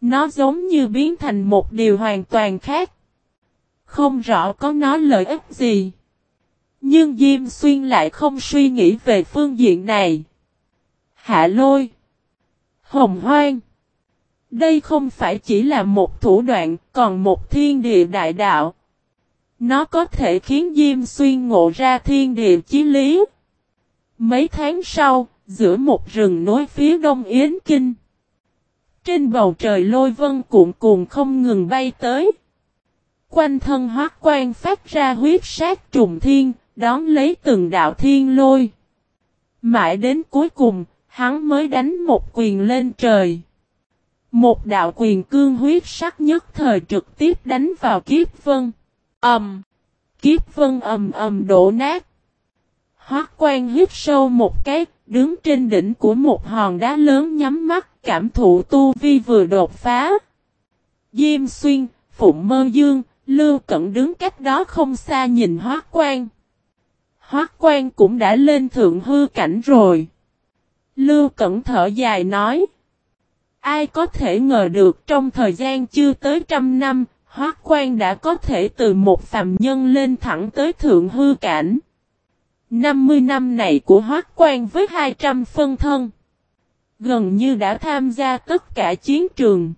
Nó giống như biến thành một điều hoàn toàn khác. Không rõ có nó lợi ích gì. Nhưng Diêm Xuyên lại không suy nghĩ về phương diện này. Hạ lôi. Hồng hoang. Đây không phải chỉ là một thủ đoạn, còn một thiên địa đại đạo. Nó có thể khiến Diêm Xuyên ngộ ra thiên địa chí lý. Mấy tháng sau, giữa một rừng nối phía đông Yến Kinh. Trên bầu trời lôi vân cuộn cuộn không ngừng bay tới. Quanh thân hoác quan phát ra huyết sát trùng thiên, đón lấy từng đạo thiên lôi. Mãi đến cuối cùng, hắn mới đánh một quyền lên trời. Một đạo quyền cương huyết sắc nhất thời trực tiếp đánh vào kiếp vân. Ẩm. kiếp vân ầm ầm đổ nát. Hoác quan hít sâu một cái, đứng trên đỉnh của một hòn đá lớn nhắm mắt, cảm thụ tu vi vừa đột phá. Diêm xuyên, Phụng Mơ Dương, Lưu Cẩn đứng cách đó không xa nhìn Hoác quan. Hoác quan cũng đã lên thượng hư cảnh rồi. Lưu Cẩn thở dài nói. Ai có thể ngờ được trong thời gian chưa tới trăm năm, Hoác quan đã có thể từ một phàm nhân lên thẳng tới thượng hư cảnh. 50 năm này của Hoác quan với 200 phân thân. Gần như đã tham gia tất cả chiến trường.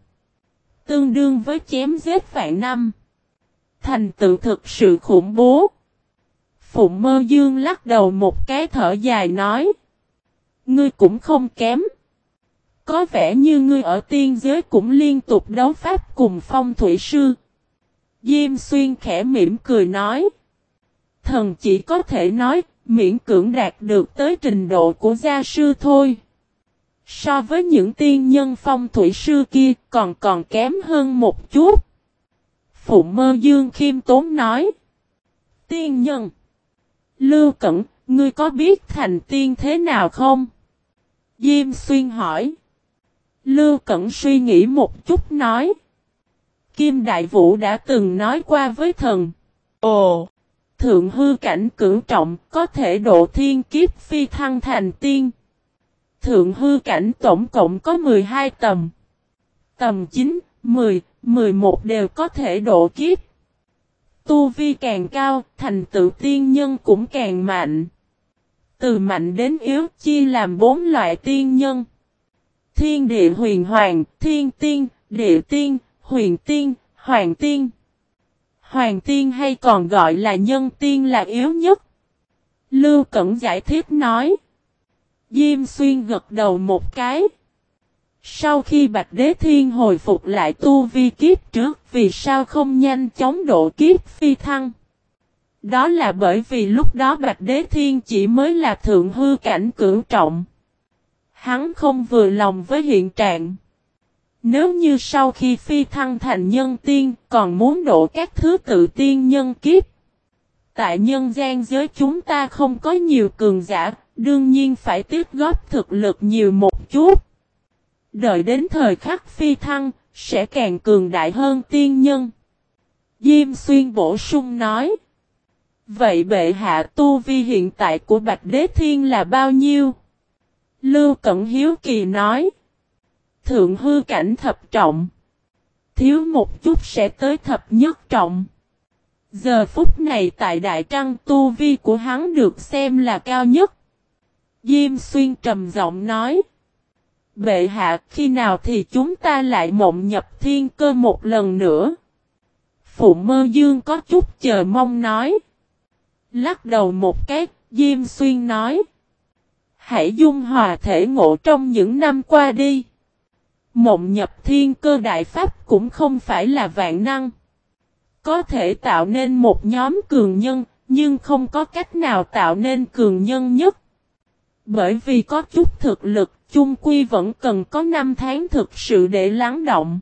Tương đương với chém giết vạn năm. Thành tựu thực sự khủng bố. Phụng mơ dương lắc đầu một cái thở dài nói. Ngươi cũng không kém. Có vẻ như ngươi ở tiên giới cũng liên tục đấu pháp cùng phong thủy sư. Diêm xuyên khẽ mỉm cười nói. Thần chỉ có thể nói, miễn cưỡng đạt được tới trình độ của gia sư thôi. So với những tiên nhân phong thủy sư kia còn còn kém hơn một chút. Phụ mơ dương khiêm tốn nói. Tiên nhân. Lưu Cẩn, ngươi có biết thành tiên thế nào không? Diêm xuyên hỏi. Lưu Cẩn suy nghĩ một chút nói. Kim Đại Vũ đã từng nói qua với thần. Ồ! Thượng hư cảnh cửu trọng có thể độ thiên kiếp phi thăng thành tiên. Thượng hư cảnh tổng cộng có 12 tầm. Tầm 9, 10, 11 đều có thể độ kiếp. Tu vi càng cao, thành tựu tiên nhân cũng càng mạnh. Từ mạnh đến yếu chia làm bốn loại tiên nhân. Thiên địa huyền hoàng, thiên tiên, địa tiên, huyền tiên, hoàng tiên. Hoàng tiên hay còn gọi là nhân tiên là yếu nhất. Lưu Cẩn giải thích nói. Diêm xuyên gật đầu một cái. Sau khi Bạch Đế Thiên hồi phục lại tu vi kiếp trước, vì sao không nhanh chóng độ kiếp phi thăng. Đó là bởi vì lúc đó Bạch Đế Thiên chỉ mới là thượng hư cảnh cửu trọng. Hắn không vừa lòng với hiện trạng. Nếu như sau khi phi thăng thành nhân tiên còn muốn độ các thứ tự tiên nhân kiếp. Tại nhân gian giới chúng ta không có nhiều cường giả, đương nhiên phải tiếp góp thực lực nhiều một chút. Đợi đến thời khắc phi thăng, sẽ càng cường đại hơn tiên nhân. Diêm xuyên bổ sung nói. Vậy bệ hạ tu vi hiện tại của Bạch Đế Thiên là bao nhiêu? Lưu Cẩn Hiếu Kỳ nói. Thượng hư cảnh thập trọng. Thiếu một chút sẽ tới thập nhất trọng. Giờ phút này tại Đại Trăng tu vi của hắn được xem là cao nhất. Diêm xuyên trầm giọng nói. Bệ hạ khi nào thì chúng ta lại mộng nhập thiên cơ một lần nữa. Phụ mơ dương có chút chờ mong nói. Lắc đầu một cái, Diêm Xuyên nói. Hãy dung hòa thể ngộ trong những năm qua đi. Mộng nhập thiên cơ đại pháp cũng không phải là vạn năng. Có thể tạo nên một nhóm cường nhân, nhưng không có cách nào tạo nên cường nhân nhất. Bởi vì có chút thực lực, chung quy vẫn cần có năm tháng thực sự để lắng động.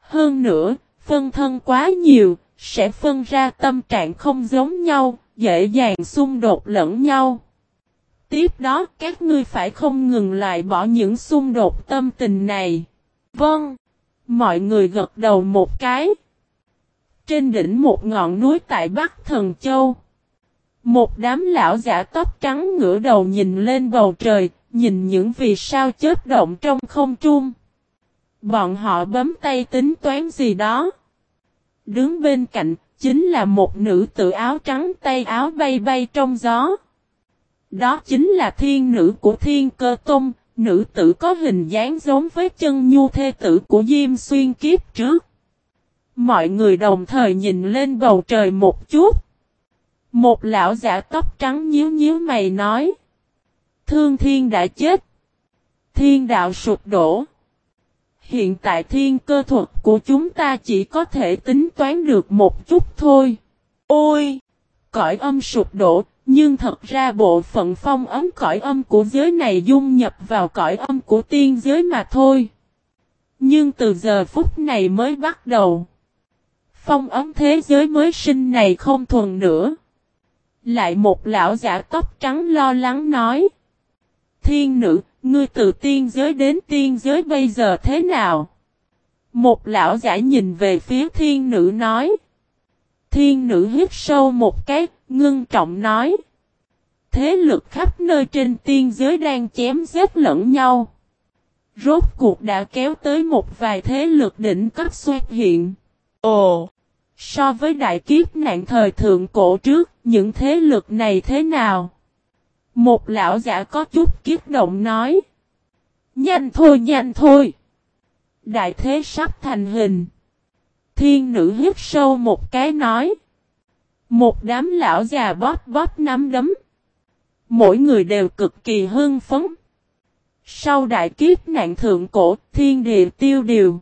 Hơn nữa, phân thân quá nhiều, sẽ phân ra tâm trạng không giống nhau, dễ dàng xung đột lẫn nhau. Tiếp đó các ngươi phải không ngừng lại bỏ những xung đột tâm tình này. Vâng. Mọi người gật đầu một cái. Trên đỉnh một ngọn núi tại Bắc Thần Châu. Một đám lão giả tóc trắng ngửa đầu nhìn lên bầu trời, nhìn những vì sao chớp động trong không trung. Bọn họ bấm tay tính toán gì đó. Đứng bên cạnh, chính là một nữ tử áo trắng tay áo bay bay trong gió. Đó chính là thiên nữ của thiên cơ tông, nữ tử có hình dáng giống với chân nhu thê tử của Diêm Xuyên kiếp trước. Mọi người đồng thời nhìn lên bầu trời một chút. Một lão giả tóc trắng nhíu nhíu mày nói. Thương thiên đã chết. Thiên đạo sụp đổ. Hiện tại thiên cơ thuật của chúng ta chỉ có thể tính toán được một chút thôi. Ôi! Cõi âm sụp đổ, nhưng thật ra bộ phận phong ấm cõi âm của giới này dung nhập vào cõi âm của tiên giới mà thôi. Nhưng từ giờ phút này mới bắt đầu. Phong ấm thế giới mới sinh này không thuần nữa. Lại một lão giả tóc trắng lo lắng nói. Thiên nữ, ngươi từ tiên giới đến tiên giới bây giờ thế nào? Một lão giả nhìn về phía thiên nữ nói. Thiên nữ hít sâu một cái, ngưng trọng nói. Thế lực khắp nơi trên tiên giới đang chém giết lẫn nhau. Rốt cuộc đã kéo tới một vài thế lực đỉnh cấp xuất hiện. Ồ! So với đại kiếp nạn thời thượng cổ trước, những thế lực này thế nào? Một lão giả có chút kiết động nói. Nhanh thôi nhanh thôi. Đại thế sắp thành hình. Thiên nữ hít sâu một cái nói. Một đám lão già bóp bóp nắm đấm. Mỗi người đều cực kỳ hưng phấn. Sau đại kiếp nạn thượng cổ, thiên địa tiêu điều.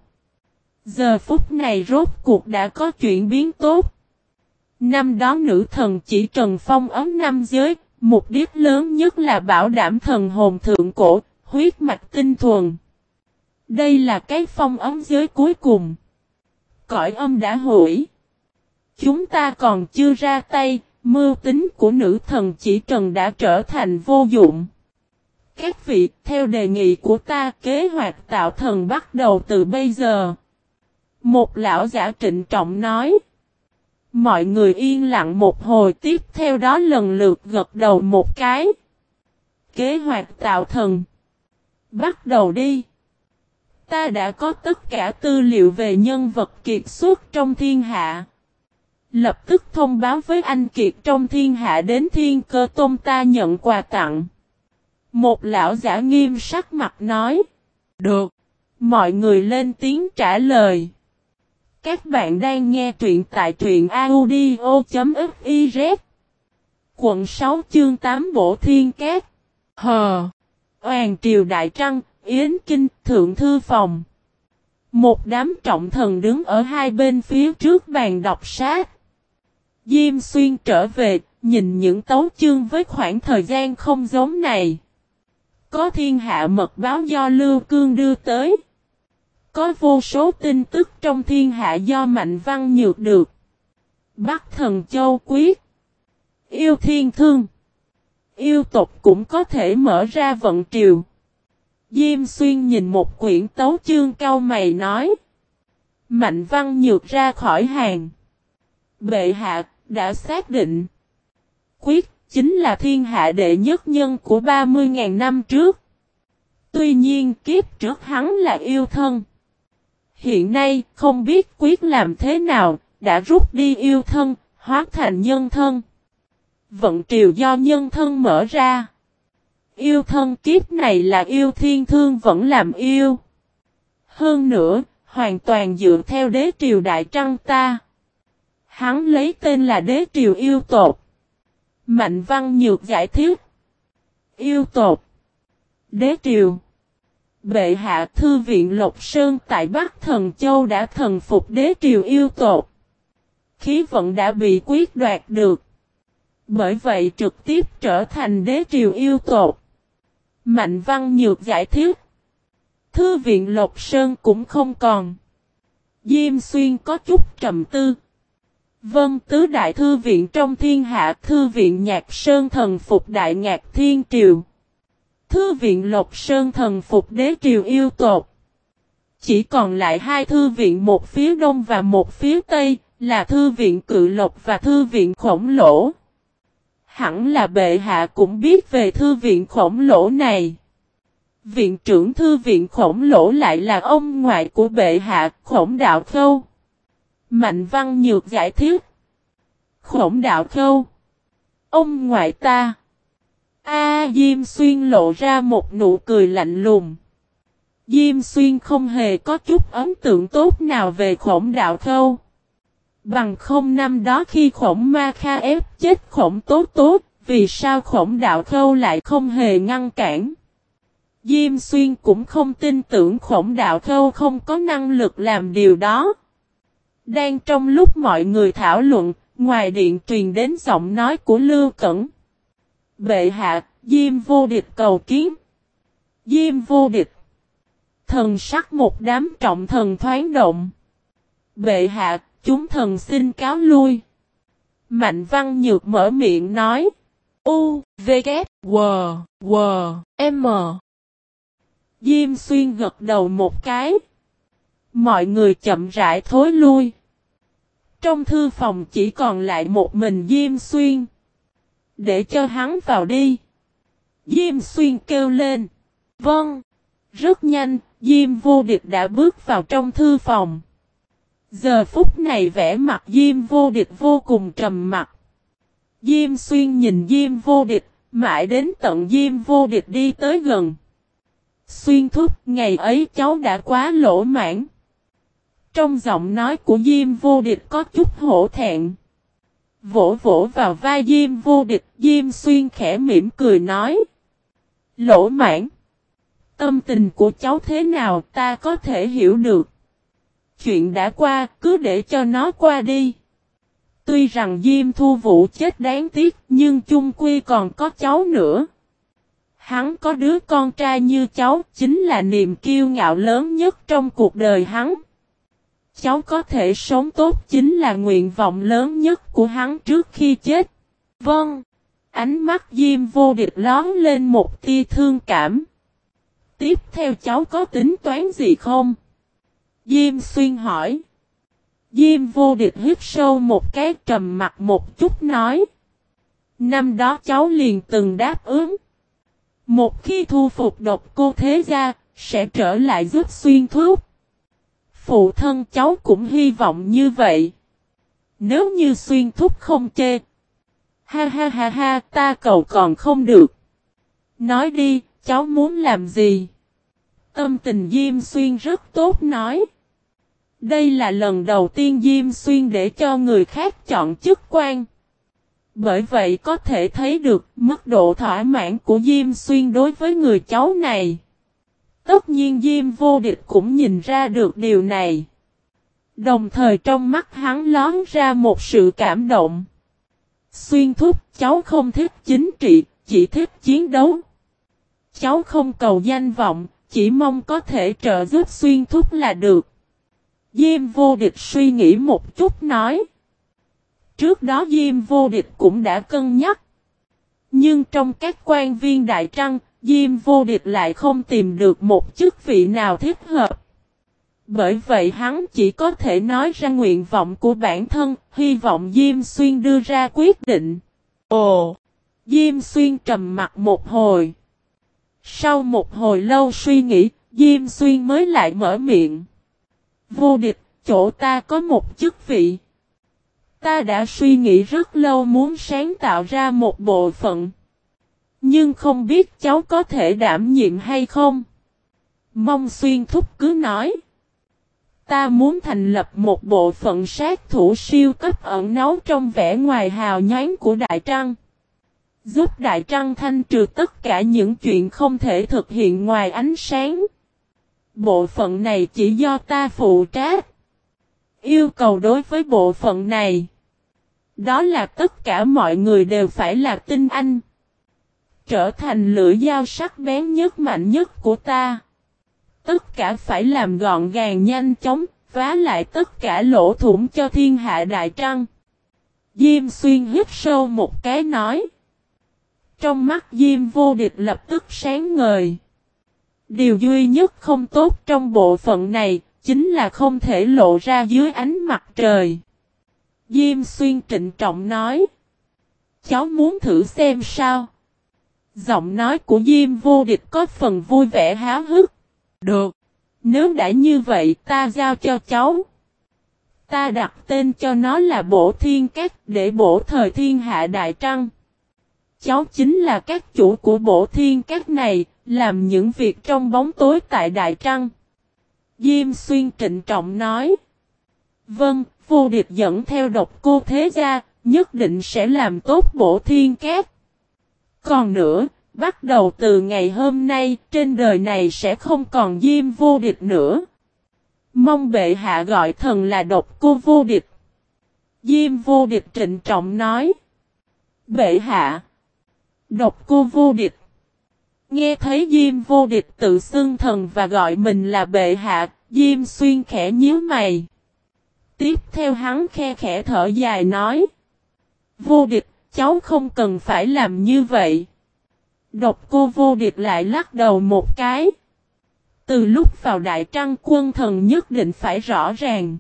Giờ phút này rốt cuộc đã có chuyện biến tốt. Năm đó nữ thần chỉ trần phong ấm năm giới, mục đích lớn nhất là bảo đảm thần hồn thượng cổ, huyết mạch tinh thuần. Đây là cái phong ấm giới cuối cùng. Cõi âm đã hủy. Chúng ta còn chưa ra tay, mưu tính của nữ thần chỉ trần đã trở thành vô dụng. Các vị, theo đề nghị của ta, kế hoạch tạo thần bắt đầu từ bây giờ. Một lão giả trịnh trọng nói. Mọi người yên lặng một hồi tiếp theo đó lần lượt gật đầu một cái. Kế hoạch tạo thần. Bắt đầu đi. Ta đã có tất cả tư liệu về nhân vật kiệt xuất trong thiên hạ. Lập tức thông báo với anh Kiệt trong thiên hạ đến thiên cơ tôn ta nhận quà tặng. Một lão giả nghiêm sắc mặt nói. Được. Mọi người lên tiếng trả lời. Các bạn đang nghe truyện tại truyện audio.fiz Quận 6 chương 8 Bộ Thiên Cát Hờ Hoàng Triều Đại Trăng, Yến Kinh, Thượng Thư Phòng Một đám trọng thần đứng ở hai bên phía trước bàn đọc sát. Diêm Xuyên trở về, nhìn những tấu chương với khoảng thời gian không giống này. Có thiên hạ mật báo do Lưu Cương đưa tới. Có vô số tin tức trong thiên hạ do Mạnh Văn nhược được. Bắc thần châu quyết. Yêu thiên thương. Yêu tộc cũng có thể mở ra vận triều. Diêm xuyên nhìn một quyển tấu chương cao mày nói. Mạnh văn nhược ra khỏi hàng. Bệ hạ đã xác định. Quyết chính là thiên hạ đệ nhất nhân của 30.000 năm trước. Tuy nhiên kiếp trước hắn là yêu thân. Hiện nay không biết quyết làm thế nào, đã rút đi yêu thân, hóa thành nhân thân. Vận triều do nhân thân mở ra. Yêu thân kiếp này là yêu thiên thương vẫn làm yêu. Hơn nữa, hoàn toàn dựa theo đế triều đại trăng ta. Hắn lấy tên là đế triều yêu tột. Mạnh văn nhược giải thích. Yêu tột. Đế triều. Bệ hạ thư viện Lộc Sơn tại Bắc Thần Châu đã thần phục đế triều yêu tột. Khí vận đã bị quyết đoạt được. Bởi vậy trực tiếp trở thành đế triều yêu tột. Mạnh văn nhược giải thích. Thư viện Lộc Sơn cũng không còn. Diêm xuyên có chút trầm tư. Vân tứ đại thư viện trong thiên hạ thư viện nhạc sơn thần phục đại nhạc thiên triều. Thư viện Lộc Sơn thần phục đế triều yêu tột. Chỉ còn lại hai thư viện một phía đông và một phía tây, là thư viện cự lộc và thư viện khổng lỗ. Hẳn là bệ hạ cũng biết về thư viện khổng lỗ này. Viện trưởng thư viện khổng lỗ lại là ông ngoại của bệ hạ khổng đạo khâu. Mạnh văn nhược giải thích. Khổng đạo khâu. Ông ngoại ta. A Diêm Xuyên lộ ra một nụ cười lạnh lùng. Diêm Xuyên không hề có chút ấn tượng tốt nào về khổng đạo khâu. Bằng không năm đó khi khổng ma kha ép chết khổng tốt tốt, vì sao khổng đạo khâu lại không hề ngăn cản. Diêm xuyên cũng không tin tưởng khổng đạo khâu không có năng lực làm điều đó. Đang trong lúc mọi người thảo luận, ngoài điện truyền đến giọng nói của Lưu Cẩn. Bệ hạ, Diêm vô địch cầu kiến. Diêm vô địch. Thần sắc một đám trọng thần thoáng động. Bệ hạ, chúng thần xin cáo lui. Mạnh văn nhược mở miệng nói. U, V, K, W, W, M. Diêm xuyên gật đầu một cái. Mọi người chậm rãi thối lui. Trong thư phòng chỉ còn lại một mình Diêm xuyên. Để cho hắn vào đi. Diêm xuyên kêu lên. Vâng. Rất nhanh, Diêm vô địch đã bước vào trong thư phòng. Giờ phút này vẻ mặt Diêm vô địch vô cùng trầm mặt. Diêm xuyên nhìn Diêm vô địch, mãi đến tận Diêm vô địch đi tới gần. Xuyên thúc, ngày ấy cháu đã quá lỗ mãn. Trong giọng nói của Diêm vô địch có chút hổ thẹn. Vỗ vỗ vào vai Diêm vô địch, Diêm xuyên khẽ mỉm cười nói. Lỗ mãn. Tâm tình của cháu thế nào ta có thể hiểu được chuyện đã qua, cứ để cho nó qua đi. Tuy rằng Diêm Thu Vũ chết đáng tiếc, nhưng chung quy còn có cháu nữa. Hắn có đứa con trai như cháu, chính là niềm kiêu ngạo lớn nhất trong cuộc đời hắn. Cháu có thể sống tốt chính là nguyện vọng lớn nhất của hắn trước khi chết. Vâng. Ánh mắt Diêm vô địch lón lên một tia thương cảm. Tiếp theo cháu có tính toán gì không? Diêm xuyên hỏi. Diêm vô địch hít sâu một cái trầm mặt một chút nói. Năm đó cháu liền từng đáp ứng. Một khi thu phục độc cô thế gia, sẽ trở lại giúp xuyên thuốc. Phụ thân cháu cũng hy vọng như vậy. Nếu như xuyên thúc không chê. Ha ha ha ha, ta cầu còn không được. Nói đi, cháu muốn làm gì? Tâm tình Diêm Xuyên rất tốt nói. Đây là lần đầu tiên Diêm Xuyên để cho người khác chọn chức quan. Bởi vậy có thể thấy được mức độ thỏa mãn của Diêm Xuyên đối với người cháu này. Tất nhiên Diêm vô địch cũng nhìn ra được điều này. Đồng thời trong mắt hắn lón ra một sự cảm động. Xuyên thúc cháu không thích chính trị, chỉ thích chiến đấu. Cháu không cầu danh vọng, chỉ mong có thể trợ giúp xuyên thúc là được. Diêm vô địch suy nghĩ một chút nói. Trước đó Diêm vô địch cũng đã cân nhắc. Nhưng trong các quan viên đại trăng, Diêm vô địch lại không tìm được một chức vị nào thích hợp. Bởi vậy hắn chỉ có thể nói ra nguyện vọng của bản thân, hy vọng Diêm Xuyên đưa ra quyết định. Ồ! Diêm Xuyên trầm mặt một hồi. Sau một hồi lâu suy nghĩ, Diêm Xuyên mới lại mở miệng. Vô địch, chỗ ta có một chức vị. Ta đã suy nghĩ rất lâu muốn sáng tạo ra một bộ phận. Nhưng không biết cháu có thể đảm nhiệm hay không. Mong xuyên thúc cứ nói. Ta muốn thành lập một bộ phận sát thủ siêu cấp ẩn náu trong vẻ ngoài hào nhoáng của Đại Trăng. Giúp Đại Trăng thanh trừ tất cả những chuyện không thể thực hiện ngoài ánh sáng. Bộ phận này chỉ do ta phụ trách. Yêu cầu đối với bộ phận này. Đó là tất cả mọi người đều phải là tinh anh. Trở thành lưỡi dao sắc bén nhất mạnh nhất của ta. Tất cả phải làm gọn gàng nhanh chóng, phá lại tất cả lỗ thủng cho thiên hạ đại trăng. Diêm xuyên hít sâu một cái nói. Trong mắt Diêm vô địch lập tức sáng ngời. Điều duy nhất không tốt trong bộ phận này, chính là không thể lộ ra dưới ánh mặt trời. Diêm xuyên trịnh trọng nói. Cháu muốn thử xem sao. Giọng nói của Diêm vô địch có phần vui vẻ háo hức. Được. Nếu đã như vậy ta giao cho cháu. Ta đặt tên cho nó là Bổ Thiên Các để bổ thời thiên hạ đại trăng. Cháu chính là các chủ của Bổ Thiên Các này, làm những việc trong bóng tối tại đại trăng. Diêm Xuyên trịnh trọng nói. Vâng, vô địch dẫn theo độc cô thế gia, nhất định sẽ làm tốt Bổ Thiên Các. Còn nữa, Bắt đầu từ ngày hôm nay, trên đời này sẽ không còn diêm vô địch nữa. Mong bệ hạ gọi thần là độc cô vô địch. Diêm vô địch trịnh trọng nói. Bệ hạ. Độc cô vô địch. Nghe thấy Diêm vô địch tự xưng thần và gọi mình là bệ hạ, Diêm xuyên khẽ nhíu mày. Tiếp theo hắn khe khẽ thở dài nói. Vô địch, cháu không cần phải làm như vậy. Độc cô vô địch lại lắc đầu một cái. Từ lúc vào đại trăng quân thần nhất định phải rõ ràng.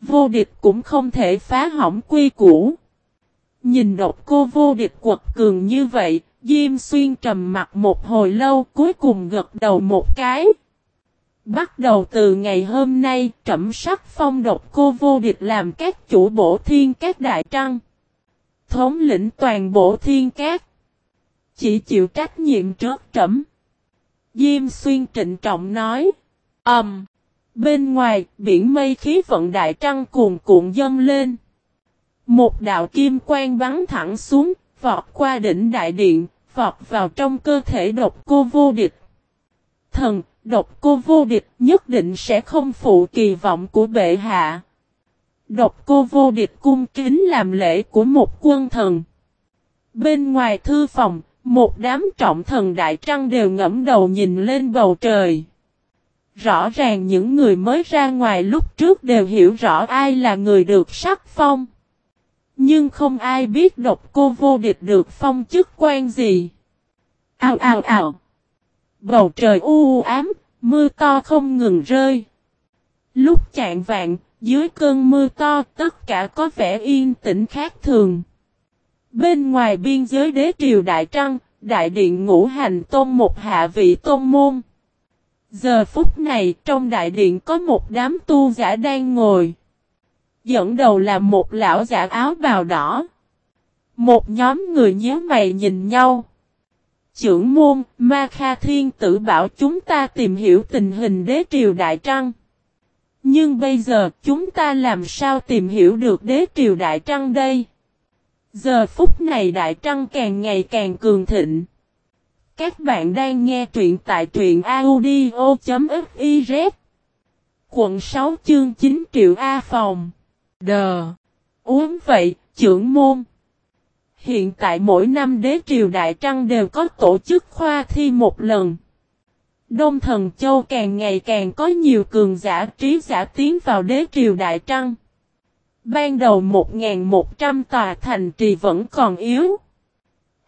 Vô địch cũng không thể phá hỏng quy củ. Nhìn độc cô vô địch quật cường như vậy, Diêm Xuyên trầm mặt một hồi lâu cuối cùng gật đầu một cái. Bắt đầu từ ngày hôm nay, trẩm sắc phong độc cô vô địch làm các chủ bổ thiên các đại trăng. Thống lĩnh toàn bộ thiên các. Chỉ chịu trách nhiệm trước trẫm. Diêm xuyên trịnh trọng nói. Ẩm. Um, bên ngoài, biển mây khí vận đại trăng cuồn cuộn dâng lên. Một đạo kim quang bắn thẳng xuống, vọt qua đỉnh đại điện, vọt vào trong cơ thể độc cô vô địch. Thần, độc cô vô địch nhất định sẽ không phụ kỳ vọng của bệ hạ. Độc cô vô địch cung kính làm lễ của một quân thần. Bên ngoài thư phòng, một đám trọng thần đại trăng đều ngẫm đầu nhìn lên bầu trời. Rõ ràng những người mới ra ngoài lúc trước đều hiểu rõ ai là người được sắc phong. Nhưng không ai biết độc cô vô địch được phong chức quan gì. Ào ào ào. Bầu trời u ám, mưa to không ngừng rơi. Lúc chạng vạn, dưới cơn mưa to tất cả có vẻ yên tĩnh khác thường. Bên ngoài biên giới đế triều Đại Trăng, Đại điện ngũ hành tôn một hạ vị tôn môn. Giờ phút này trong đại điện có một đám tu giả đang ngồi. Dẫn đầu là một lão giả áo bào đỏ. Một nhóm người nhớ mày nhìn nhau. Trưởng môn, Ma Kha Thiên tử bảo chúng ta tìm hiểu tình hình đế triều Đại Trăng. Nhưng bây giờ chúng ta làm sao tìm hiểu được đế triều Đại Trăng đây? Giờ phút này Đại Trăng càng ngày càng cường thịnh. Các bạn đang nghe truyện tại truyện audio.fiz Quận 6 chương 9 triệu A phòng Đờ Uống vậy, trưởng môn Hiện tại mỗi năm đế triều Đại Trăng đều có tổ chức khoa thi một lần. Đông Thần Châu càng ngày càng có nhiều cường giả trí giả tiến vào đế triều Đại Trăng. Ban đầu 1.100 tòa thành trì vẫn còn yếu.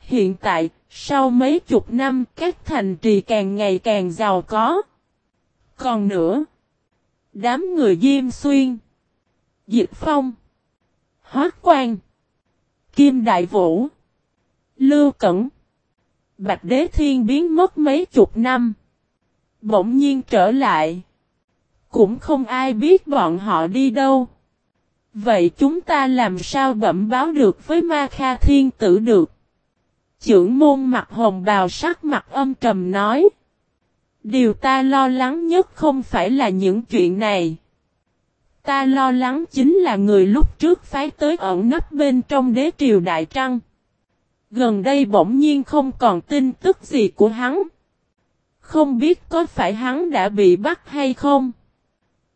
Hiện tại, sau mấy chục năm các thành trì càng ngày càng giàu có. Còn nữa, đám người Diêm Xuyên, Dịch Phong, Hoác Quan, Kim Đại Vũ, Lưu Cẩn, Bạch Đế Thiên biến mất mấy chục năm. Bỗng nhiên trở lại. Cũng không ai biết bọn họ đi đâu. Vậy chúng ta làm sao bẩm báo được với Ma Kha Thiên Tử được? Chưởng môn mặt hồng bào sắc mặt âm trầm nói. Điều ta lo lắng nhất không phải là những chuyện này. Ta lo lắng chính là người lúc trước phái tới ẩn nấp bên trong đế triều Đại Trăng. Gần đây bỗng nhiên không còn tin tức gì của hắn. Không biết có phải hắn đã bị bắt hay không?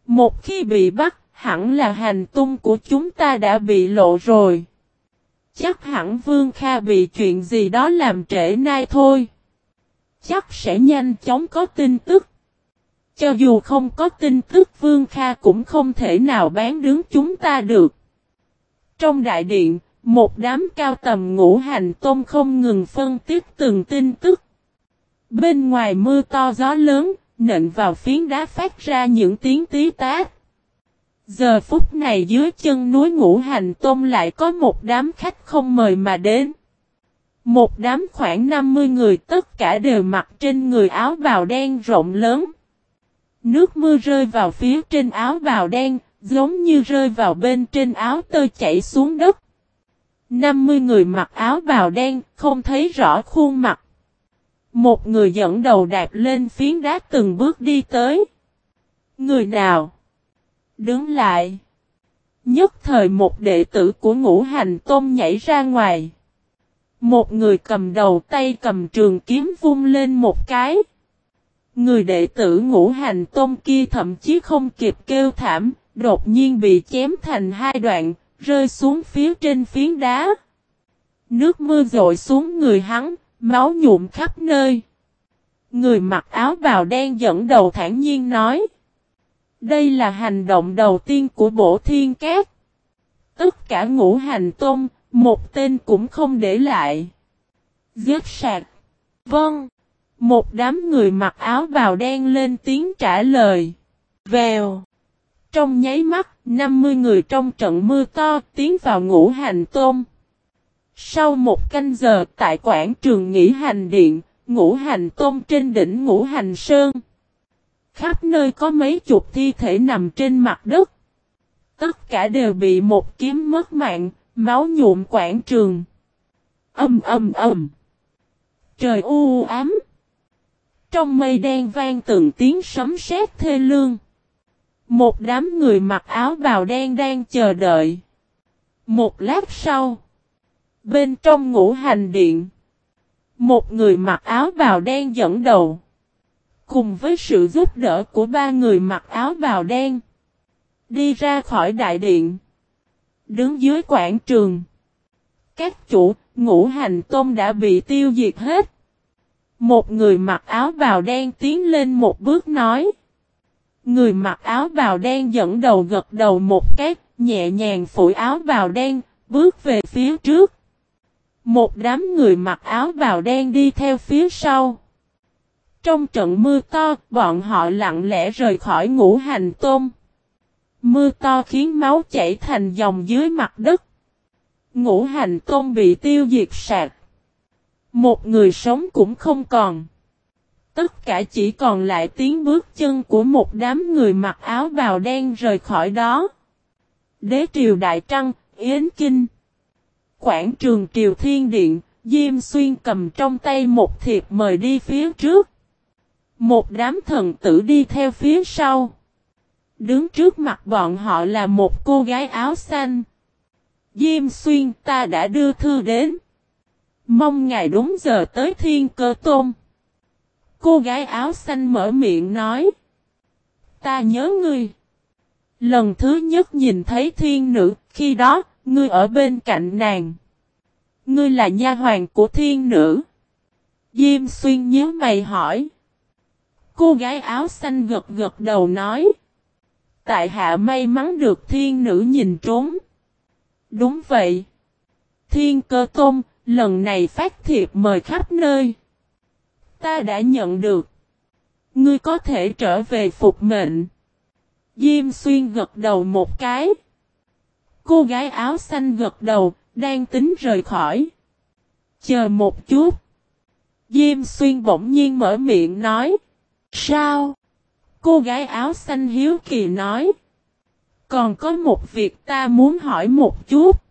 Một khi bị bắt, hẳn là hành tung của chúng ta đã bị lộ rồi. Chắc hẳn Vương Kha bị chuyện gì đó làm trễ nay thôi. Chắc sẽ nhanh chóng có tin tức. Cho dù không có tin tức Vương Kha cũng không thể nào bán đứng chúng ta được. Trong đại điện, một đám cao tầm ngũ hành tôm không ngừng phân tích từng tin tức. Bên ngoài mưa to gió lớn, nện vào phiến đá phát ra những tiếng tí tát. Giờ phút này dưới chân núi ngũ hành tôm lại có một đám khách không mời mà đến. Một đám khoảng 50 người tất cả đều mặc trên người áo bào đen rộng lớn. Nước mưa rơi vào phía trên áo bào đen, giống như rơi vào bên trên áo tơ chảy xuống đất. 50 người mặc áo bào đen, không thấy rõ khuôn mặt. Một người dẫn đầu đạp lên phiến đá từng bước đi tới. Người nào? Đứng lại. Nhất thời một đệ tử của ngũ hành tôm nhảy ra ngoài. Một người cầm đầu tay cầm trường kiếm vung lên một cái. Người đệ tử ngũ hành tôm kia thậm chí không kịp kêu thảm, đột nhiên bị chém thành hai đoạn, rơi xuống phía trên phiến đá. Nước mưa rội xuống người hắn, máu nhuộm khắp nơi. Người mặc áo bào đen dẫn đầu thản nhiên nói. Đây là hành động đầu tiên của bộ thiên cát. Tất cả ngũ hành tôm một tên cũng không để lại. Giết sạc. Vâng. Một đám người mặc áo bào đen lên tiếng trả lời. Vèo. Trong nháy mắt, 50 người trong trận mưa to tiến vào ngũ hành tôm. Sau một canh giờ tại quảng trường nghỉ hành điện, ngũ hành tôm trên đỉnh ngũ hành sơn. Khắp nơi có mấy chục thi thể nằm trên mặt đất. Tất cả đều bị một kiếm mất mạng, máu nhuộm quảng trường. Âm âm âm. Trời u ám. Trong mây đen vang từng tiếng sấm sét thê lương. Một đám người mặc áo bào đen đang chờ đợi. Một lát sau. Bên trong ngũ hành điện. Một người mặc áo bào đen dẫn đầu. Cùng với sự giúp đỡ của ba người mặc áo bào đen. Đi ra khỏi đại điện. Đứng dưới quảng trường. Các chủ, ngũ hành tôm đã bị tiêu diệt hết. Một người mặc áo bào đen tiến lên một bước nói. Người mặc áo bào đen dẫn đầu gật đầu một cái, nhẹ nhàng phủi áo bào đen, bước về phía trước. Một đám người mặc áo bào đen đi theo phía sau. Trong trận mưa to, bọn họ lặng lẽ rời khỏi ngũ hành tôm. Mưa to khiến máu chảy thành dòng dưới mặt đất. Ngũ hành tôm bị tiêu diệt sạc. Một người sống cũng không còn. Tất cả chỉ còn lại tiếng bước chân của một đám người mặc áo bào đen rời khỏi đó. Đế triều Đại Trăng, Yến Kinh. Quảng trường Triều Thiên Điện, Diêm Xuyên cầm trong tay một thiệp mời đi phía trước. Một đám thần tử đi theo phía sau. Đứng trước mặt bọn họ là một cô gái áo xanh. Diêm xuyên ta đã đưa thư đến. Mong ngài đúng giờ tới thiên cơ tôn. Cô gái áo xanh mở miệng nói. Ta nhớ ngươi. Lần thứ nhất nhìn thấy thiên nữ, khi đó, ngươi ở bên cạnh nàng. Ngươi là nha hoàng của thiên nữ. Diêm xuyên nhớ mày hỏi. Cô gái áo xanh gật gật đầu nói. Tại hạ may mắn được thiên nữ nhìn trốn. Đúng vậy. Thiên cơ công, lần này phát thiệp mời khắp nơi. Ta đã nhận được. Ngươi có thể trở về phục mệnh. Diêm xuyên gật đầu một cái. Cô gái áo xanh gật đầu, đang tính rời khỏi. Chờ một chút. Diêm xuyên bỗng nhiên mở miệng nói. Sao? Cô gái áo xanh hiếu kỳ nói. Còn có một việc ta muốn hỏi một chút.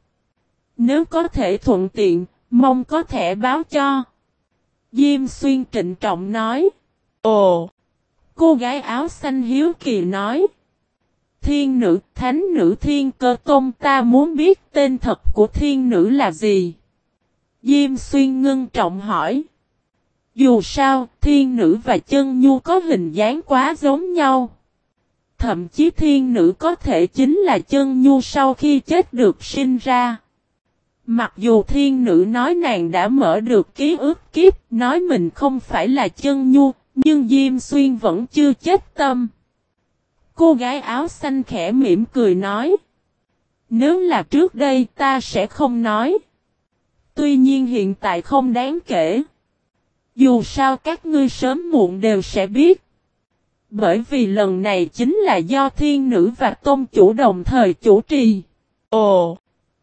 Nếu có thể thuận tiện, mong có thể báo cho. Diêm xuyên trịnh trọng nói. Ồ! Cô gái áo xanh hiếu kỳ nói. Thiên nữ, thánh nữ thiên cơ tôn ta muốn biết tên thật của thiên nữ là gì? Diêm xuyên ngưng trọng hỏi. Dù sao, thiên nữ và chân nhu có hình dáng quá giống nhau. Thậm chí thiên nữ có thể chính là chân nhu sau khi chết được sinh ra. Mặc dù thiên nữ nói nàng đã mở được ký ức kiếp, nói mình không phải là chân nhu, nhưng Diêm Xuyên vẫn chưa chết tâm. Cô gái áo xanh khẽ mỉm cười nói. Nếu là trước đây ta sẽ không nói. Tuy nhiên hiện tại không đáng kể. Dù sao các ngươi sớm muộn đều sẽ biết. Bởi vì lần này chính là do thiên nữ và tôn chủ đồng thời chủ trì. Ồ!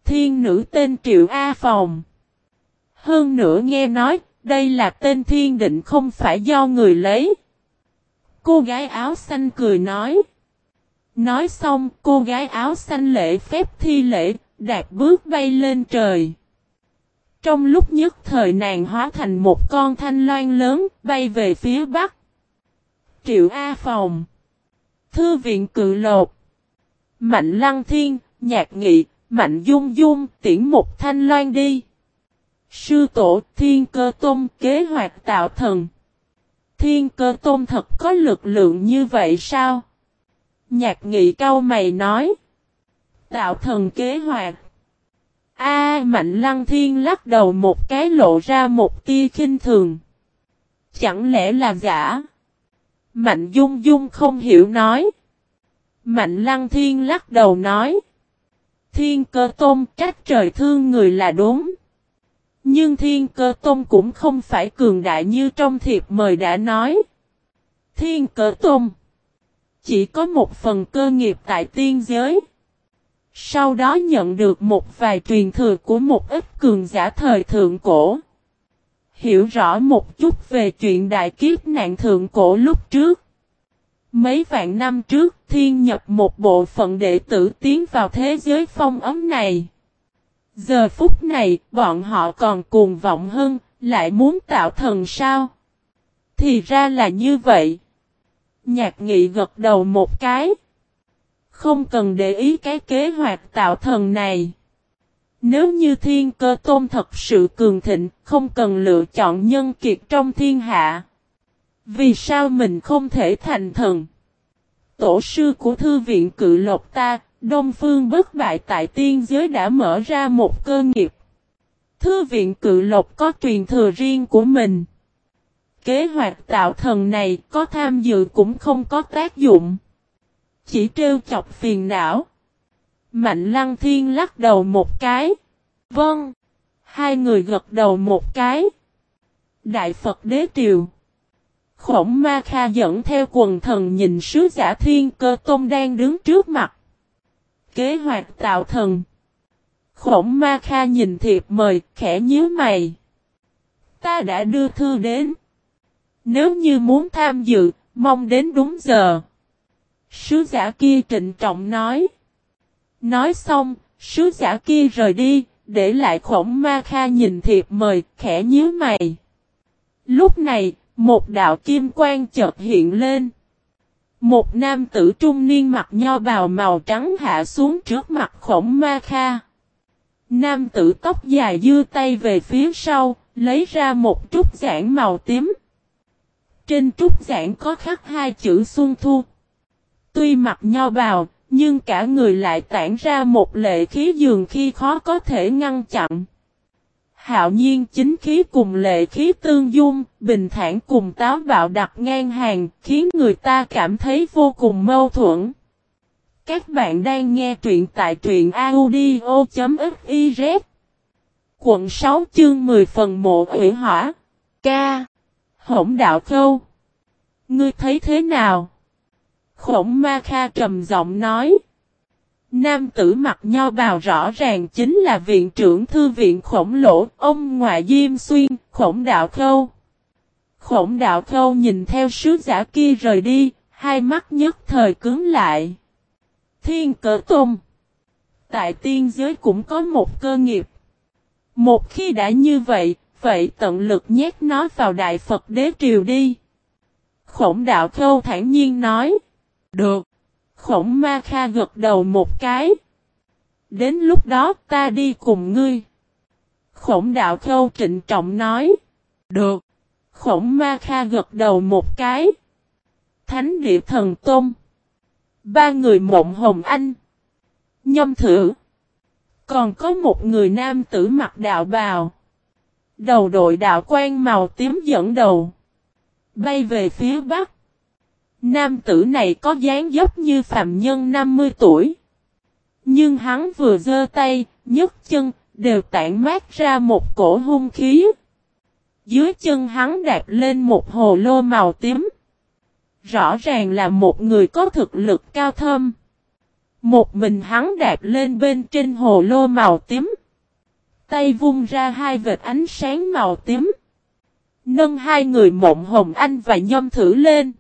Thiên nữ tên Triệu A Phòng. Hơn nữa nghe nói, đây là tên thiên định không phải do người lấy. Cô gái áo xanh cười nói. Nói xong, cô gái áo xanh lễ phép thi lễ, đạt bước bay lên trời. Trong lúc nhất thời nàng hóa thành một con thanh loan lớn, bay về phía bắc. Triệu A Phòng Thư viện cự lột Mạnh Lăng Thiên, Nhạc Nghị, Mạnh Dung Dung, tiễn một thanh loan đi. Sư tổ Thiên Cơ Tôn kế hoạch tạo thần. Thiên Cơ Tôn thật có lực lượng như vậy sao? Nhạc Nghị cao mày nói. Tạo thần kế hoạch. A, Mạnh Lăng Thiên lắc đầu một cái lộ ra một tia khinh thường. Chẳng lẽ là giả? Mạnh Dung Dung không hiểu nói. Mạnh Lăng Thiên lắc đầu nói. Thiên cơ tôm trách trời thương người là đúng. Nhưng thiên cơ tôm cũng không phải cường đại như trong thiệp mời đã nói. Thiên cơ tôm chỉ có một phần cơ nghiệp tại tiên giới. Sau đó nhận được một vài truyền thừa của một ít cường giả thời thượng cổ. Hiểu rõ một chút về chuyện đại kiếp nạn thượng cổ lúc trước. Mấy vạn năm trước thiên nhập một bộ phận đệ tử tiến vào thế giới phong ấm này. Giờ phút này bọn họ còn cuồng vọng hơn, lại muốn tạo thần sao? Thì ra là như vậy. Nhạc nghị gật đầu một cái. Không cần để ý cái kế hoạch tạo thần này. Nếu như thiên cơ tôn thật sự cường thịnh, không cần lựa chọn nhân kiệt trong thiên hạ. Vì sao mình không thể thành thần? Tổ sư của thư viện cự lộc ta, Đông Phương bất bại tại tiên giới đã mở ra một cơ nghiệp. Thư viện cự lộc có truyền thừa riêng của mình. Kế hoạch tạo thần này có tham dự cũng không có tác dụng. Chỉ trêu chọc phiền não. Mạnh lăng thiên lắc đầu một cái. Vâng. Hai người gật đầu một cái. Đại Phật Đế Triều. Khổng Ma Kha dẫn theo quần thần nhìn sứ giả thiên cơ tôn đang đứng trước mặt. Kế hoạch tạo thần. Khổng Ma Kha nhìn thiệp mời, khẽ nhíu mày. Ta đã đưa thư đến. Nếu như muốn tham dự, mong đến đúng giờ. Sứ giả kia trịnh trọng nói. Nói xong, sứ giả kia rời đi, để lại khổng ma kha nhìn thiệp mời, khẽ nhíu mày. Lúc này, một đạo kim quang chợt hiện lên. Một nam tử trung niên mặc nho bào màu trắng hạ xuống trước mặt khổng ma kha. Nam tử tóc dài dưa tay về phía sau, lấy ra một chút giảng màu tím. Trên trúc giảng có khắc hai chữ Xuân Thu. Tuy mặc nho bào, nhưng cả người lại tản ra một lệ khí dường khi khó có thể ngăn chặn. Hạo nhiên chính khí cùng lệ khí tương dung, bình thản cùng táo bạo đặt ngang hàng, khiến người ta cảm thấy vô cùng mâu thuẫn. Các bạn đang nghe truyện tại truyện audio.fif Quận 6 chương 10 phần mộ hủy hỏa Ca Hổng đạo khâu Ngươi thấy thế nào? Khổng ma kha trầm giọng nói Nam tử mặc nho bào rõ ràng chính là viện trưởng thư viện khổng lỗ, ông ngoại Diêm Xuyên, khổng đạo khâu. Khổng đạo khâu nhìn theo sứ giả kia rời đi, hai mắt nhất thời cứng lại. Thiên cỡ tùng. Tại tiên giới cũng có một cơ nghiệp. Một khi đã như vậy, vậy tận lực nhét nó vào Đại Phật Đế Triều đi. Khổng đạo khâu thản nhiên nói. Được. Khổng ma kha gật đầu một cái. Đến lúc đó ta đi cùng ngươi. Khổng đạo khâu trịnh trọng nói. Được. Khổng ma kha gật đầu một cái. Thánh địa thần tôn. Ba người mộng hồng anh. Nhâm thử. Còn có một người nam tử mặc đạo bào. Đầu đội đạo quan màu tím dẫn đầu. Bay về phía bắc. Nam tử này có dáng dấp như phạm nhân 50 tuổi. Nhưng hắn vừa giơ tay, nhấc chân, đều tản mát ra một cổ hung khí. Dưới chân hắn đạp lên một hồ lô màu tím. Rõ ràng là một người có thực lực cao thâm. Một mình hắn đạp lên bên trên hồ lô màu tím. Tay vung ra hai vệt ánh sáng màu tím. Nâng hai người mộng hồng anh và nhâm thử lên.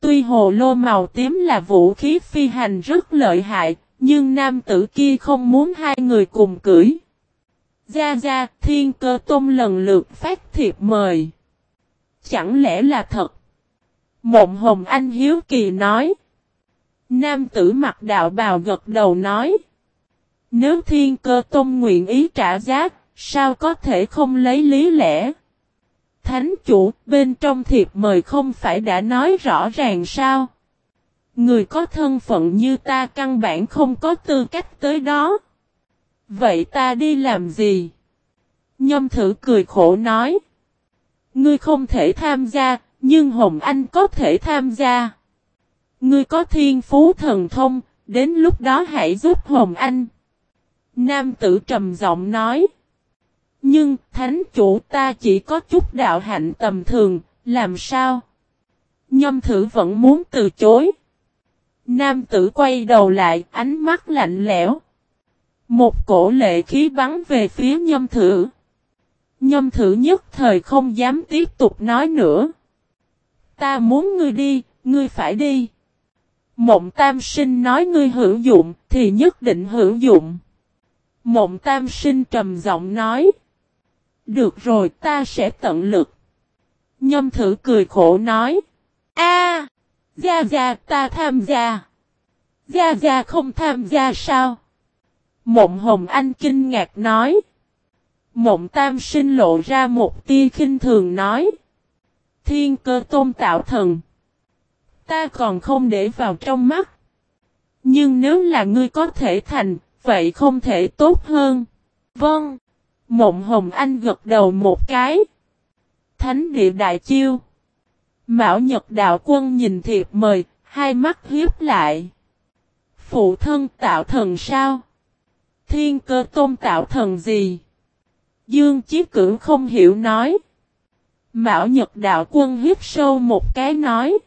Tuy hồ lô màu tím là vũ khí phi hành rất lợi hại, nhưng nam tử kia không muốn hai người cùng cưỡi. Gia Gia, thiên cơ tôn lần lượt phát thiệp mời. Chẳng lẽ là thật? Mộng Hồng Anh Hiếu Kỳ nói. Nam tử mặc đạo bào gật đầu nói. Nếu thiên cơ tôn nguyện ý trả giá, sao có thể không lấy lý lẽ? Thánh chủ, bên trong thiệp mời không phải đã nói rõ ràng sao? Người có thân phận như ta căn bản không có tư cách tới đó. Vậy ta đi làm gì? Nhâm thử cười khổ nói. Ngươi không thể tham gia, nhưng Hồng Anh có thể tham gia. Ngươi có thiên phú thần thông, đến lúc đó hãy giúp Hồng Anh. Nam tử trầm giọng nói. Nhưng, thánh chủ ta chỉ có chút đạo hạnh tầm thường, làm sao? Nhâm thử vẫn muốn từ chối. Nam tử quay đầu lại, ánh mắt lạnh lẽo. Một cổ lệ khí bắn về phía nhâm thử. Nhâm thử nhất thời không dám tiếp tục nói nữa. Ta muốn ngươi đi, ngươi phải đi. Mộng tam sinh nói ngươi hữu dụng, thì nhất định hữu dụng. Mộng tam sinh trầm giọng nói. Được rồi ta sẽ tận lực. Nhâm thử cười khổ nói. a Gia Gia ta tham gia. Gia Gia không tham gia sao? Mộng Hồng Anh kinh ngạc nói. Mộng Tam sinh lộ ra một tia khinh thường nói. Thiên cơ tôn tạo thần. Ta còn không để vào trong mắt. Nhưng nếu là ngươi có thể thành, vậy không thể tốt hơn. Vâng. Mộng Hồng Anh gật đầu một cái. Thánh địa đại chiêu. Mão Nhật Đạo Quân nhìn thiệp mời, hai mắt hiếp lại. Phụ thân tạo thần sao? Thiên cơ tôn tạo thần gì? Dương Chí Cửu không hiểu nói. Mão Nhật Đạo Quân hiếp sâu một cái nói.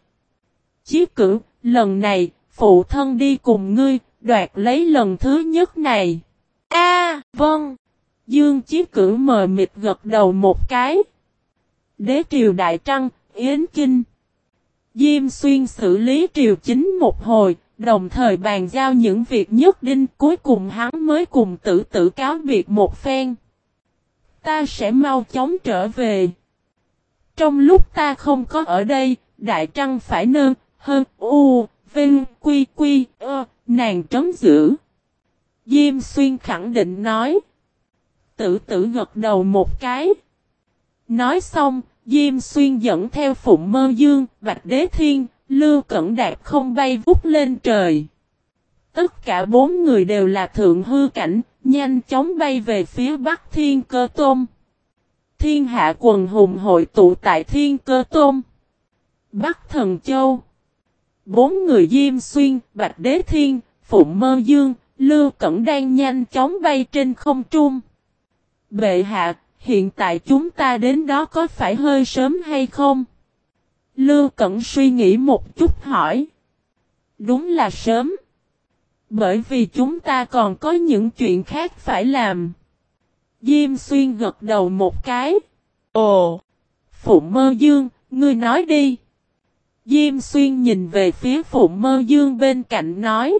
Chí Cửu, lần này, phụ thân đi cùng ngươi, đoạt lấy lần thứ nhất này. A, vâng. Dương Chí Cửu mờ mịt gật đầu một cái. Đế triều Đại Trăng, Yến Kinh. Diêm Xuyên xử lý triều chính một hồi, đồng thời bàn giao những việc nhất định cuối cùng hắn mới cùng tử tử cáo biệt một phen. Ta sẽ mau chóng trở về. Trong lúc ta không có ở đây, Đại Trăng phải nơn, Hơn U, Vinh, Quy, Quy, Ơ, nàng trấn giữ. Diêm xuyên khẳng định nói. Tử tử gật đầu một cái. Nói xong, Diêm xuyên dẫn theo Phụng Mơ Dương, Bạch Đế Thiên, Lưu Cẩn Đạt không bay vút lên trời. Tất cả bốn người đều là thượng hư cảnh, nhanh chóng bay về phía Bắc Thiên Cơ Tôm, Thiên hạ quần hùng hội tụ tại Thiên Cơ Tôm, Bắc Thần Châu. Bốn người Diêm Xuyên, Bạch Đế Thiên, Phụng Mơ Dương, Lưu Cẩn đang nhanh chóng bay trên không trung. Bệ hạ, hiện tại chúng ta đến đó có phải hơi sớm hay không? Lưu Cẩn suy nghĩ một chút hỏi. Đúng là sớm. Bởi vì chúng ta còn có những chuyện khác phải làm. Diêm xuyên gật đầu một cái. Ồ! Phụng mơ dương, ngươi nói đi. Diêm xuyên nhìn về phía Phụng mơ dương bên cạnh nói.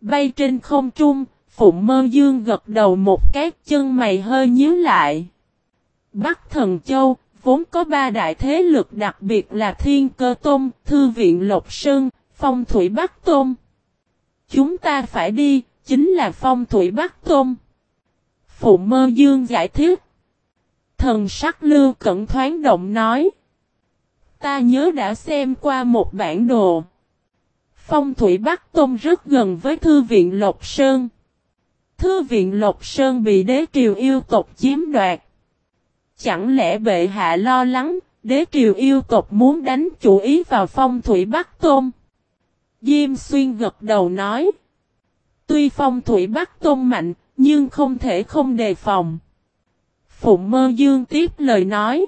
Bay trên không trung, Phụng mơ dương gật đầu một cái chân mày hơi nhíu lại. Bắc Thần Châu, vốn có ba đại thế lực đặc biệt là Thiên Cơ Tôn, Thư viện Lộc Sơn, Phong Thủy Bắc Tôn. Chúng ta phải đi, chính là Phong Thủy Bắc Tôn. Phụ Mơ Dương giải thích. Thần sắc lưu cẩn thoáng động nói. Ta nhớ đã xem qua một bản đồ. Phong thủy Bắc Tôn rất gần với Thư viện Lộc Sơn. Thư viện Lộc Sơn bị đế triều yêu tộc chiếm đoạt. Chẳng lẽ bệ hạ lo lắng, đế triều yêu tộc muốn đánh chủ ý vào phong thủy Bắc Tôn? Diêm xuyên gật đầu nói. Tuy phong thủy Bắc Tôn mạnh, nhưng không thể không đề phòng. Phụng mơ dương tiếp lời nói.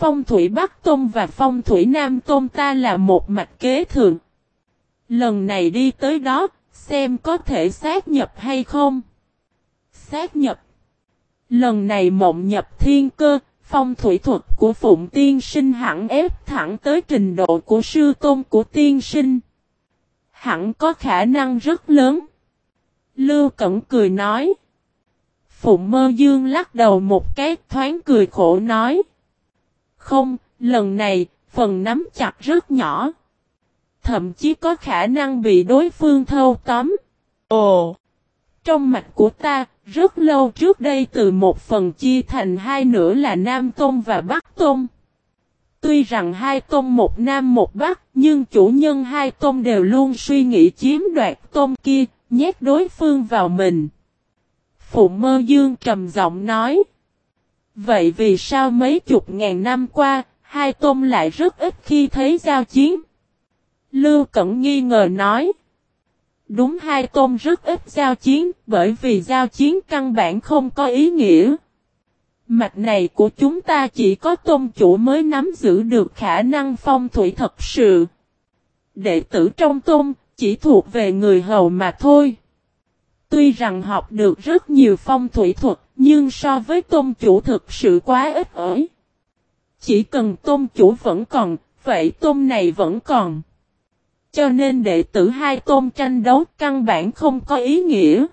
Phong thủy Bắc Tôn và phong thủy Nam Tôn ta là một mạch kế thường. Lần này đi tới đó, xem có thể xác nhập hay không. Xác nhập. Lần này mộng nhập thiên cơ, phong thủy thuật của Phụng Tiên Sinh hẳn ép thẳng tới trình độ của sư tôn của Tiên Sinh. Hẳn có khả năng rất lớn. Lưu Cẩn cười nói. Phụng Mơ Dương lắc đầu một cái thoáng cười khổ nói. Không, lần này, phần nắm chặt rất nhỏ. Thậm chí có khả năng bị đối phương thâu tóm. Ồ! Trong mạch của ta, rất lâu trước đây từ một phần chia thành hai nửa là Nam Tôn và Bắc Tôn. Tuy rằng hai tôn một nam một bắc, nhưng chủ nhân hai tôn đều luôn suy nghĩ chiếm đoạt tôn kia, nhét đối phương vào mình. Phụ mơ dương trầm giọng nói. Vậy vì sao mấy chục ngàn năm qua, hai tôn lại rất ít khi thấy giao chiến? Lưu Cẩn nghi ngờ nói. Đúng hai tôn rất ít giao chiến, bởi vì giao chiến căn bản không có ý nghĩa. Mạch này của chúng ta chỉ có tôn chủ mới nắm giữ được khả năng phong thủy thật sự. Đệ tử trong tôn chỉ thuộc về người hầu mà thôi. Tuy rằng học được rất nhiều phong thủy thuật, nhưng so với tôn chủ thực sự quá ít ỏi. Chỉ cần tôn chủ vẫn còn, vậy tôn này vẫn còn. Cho nên đệ tử hai tôn tranh đấu căn bản không có ý nghĩa.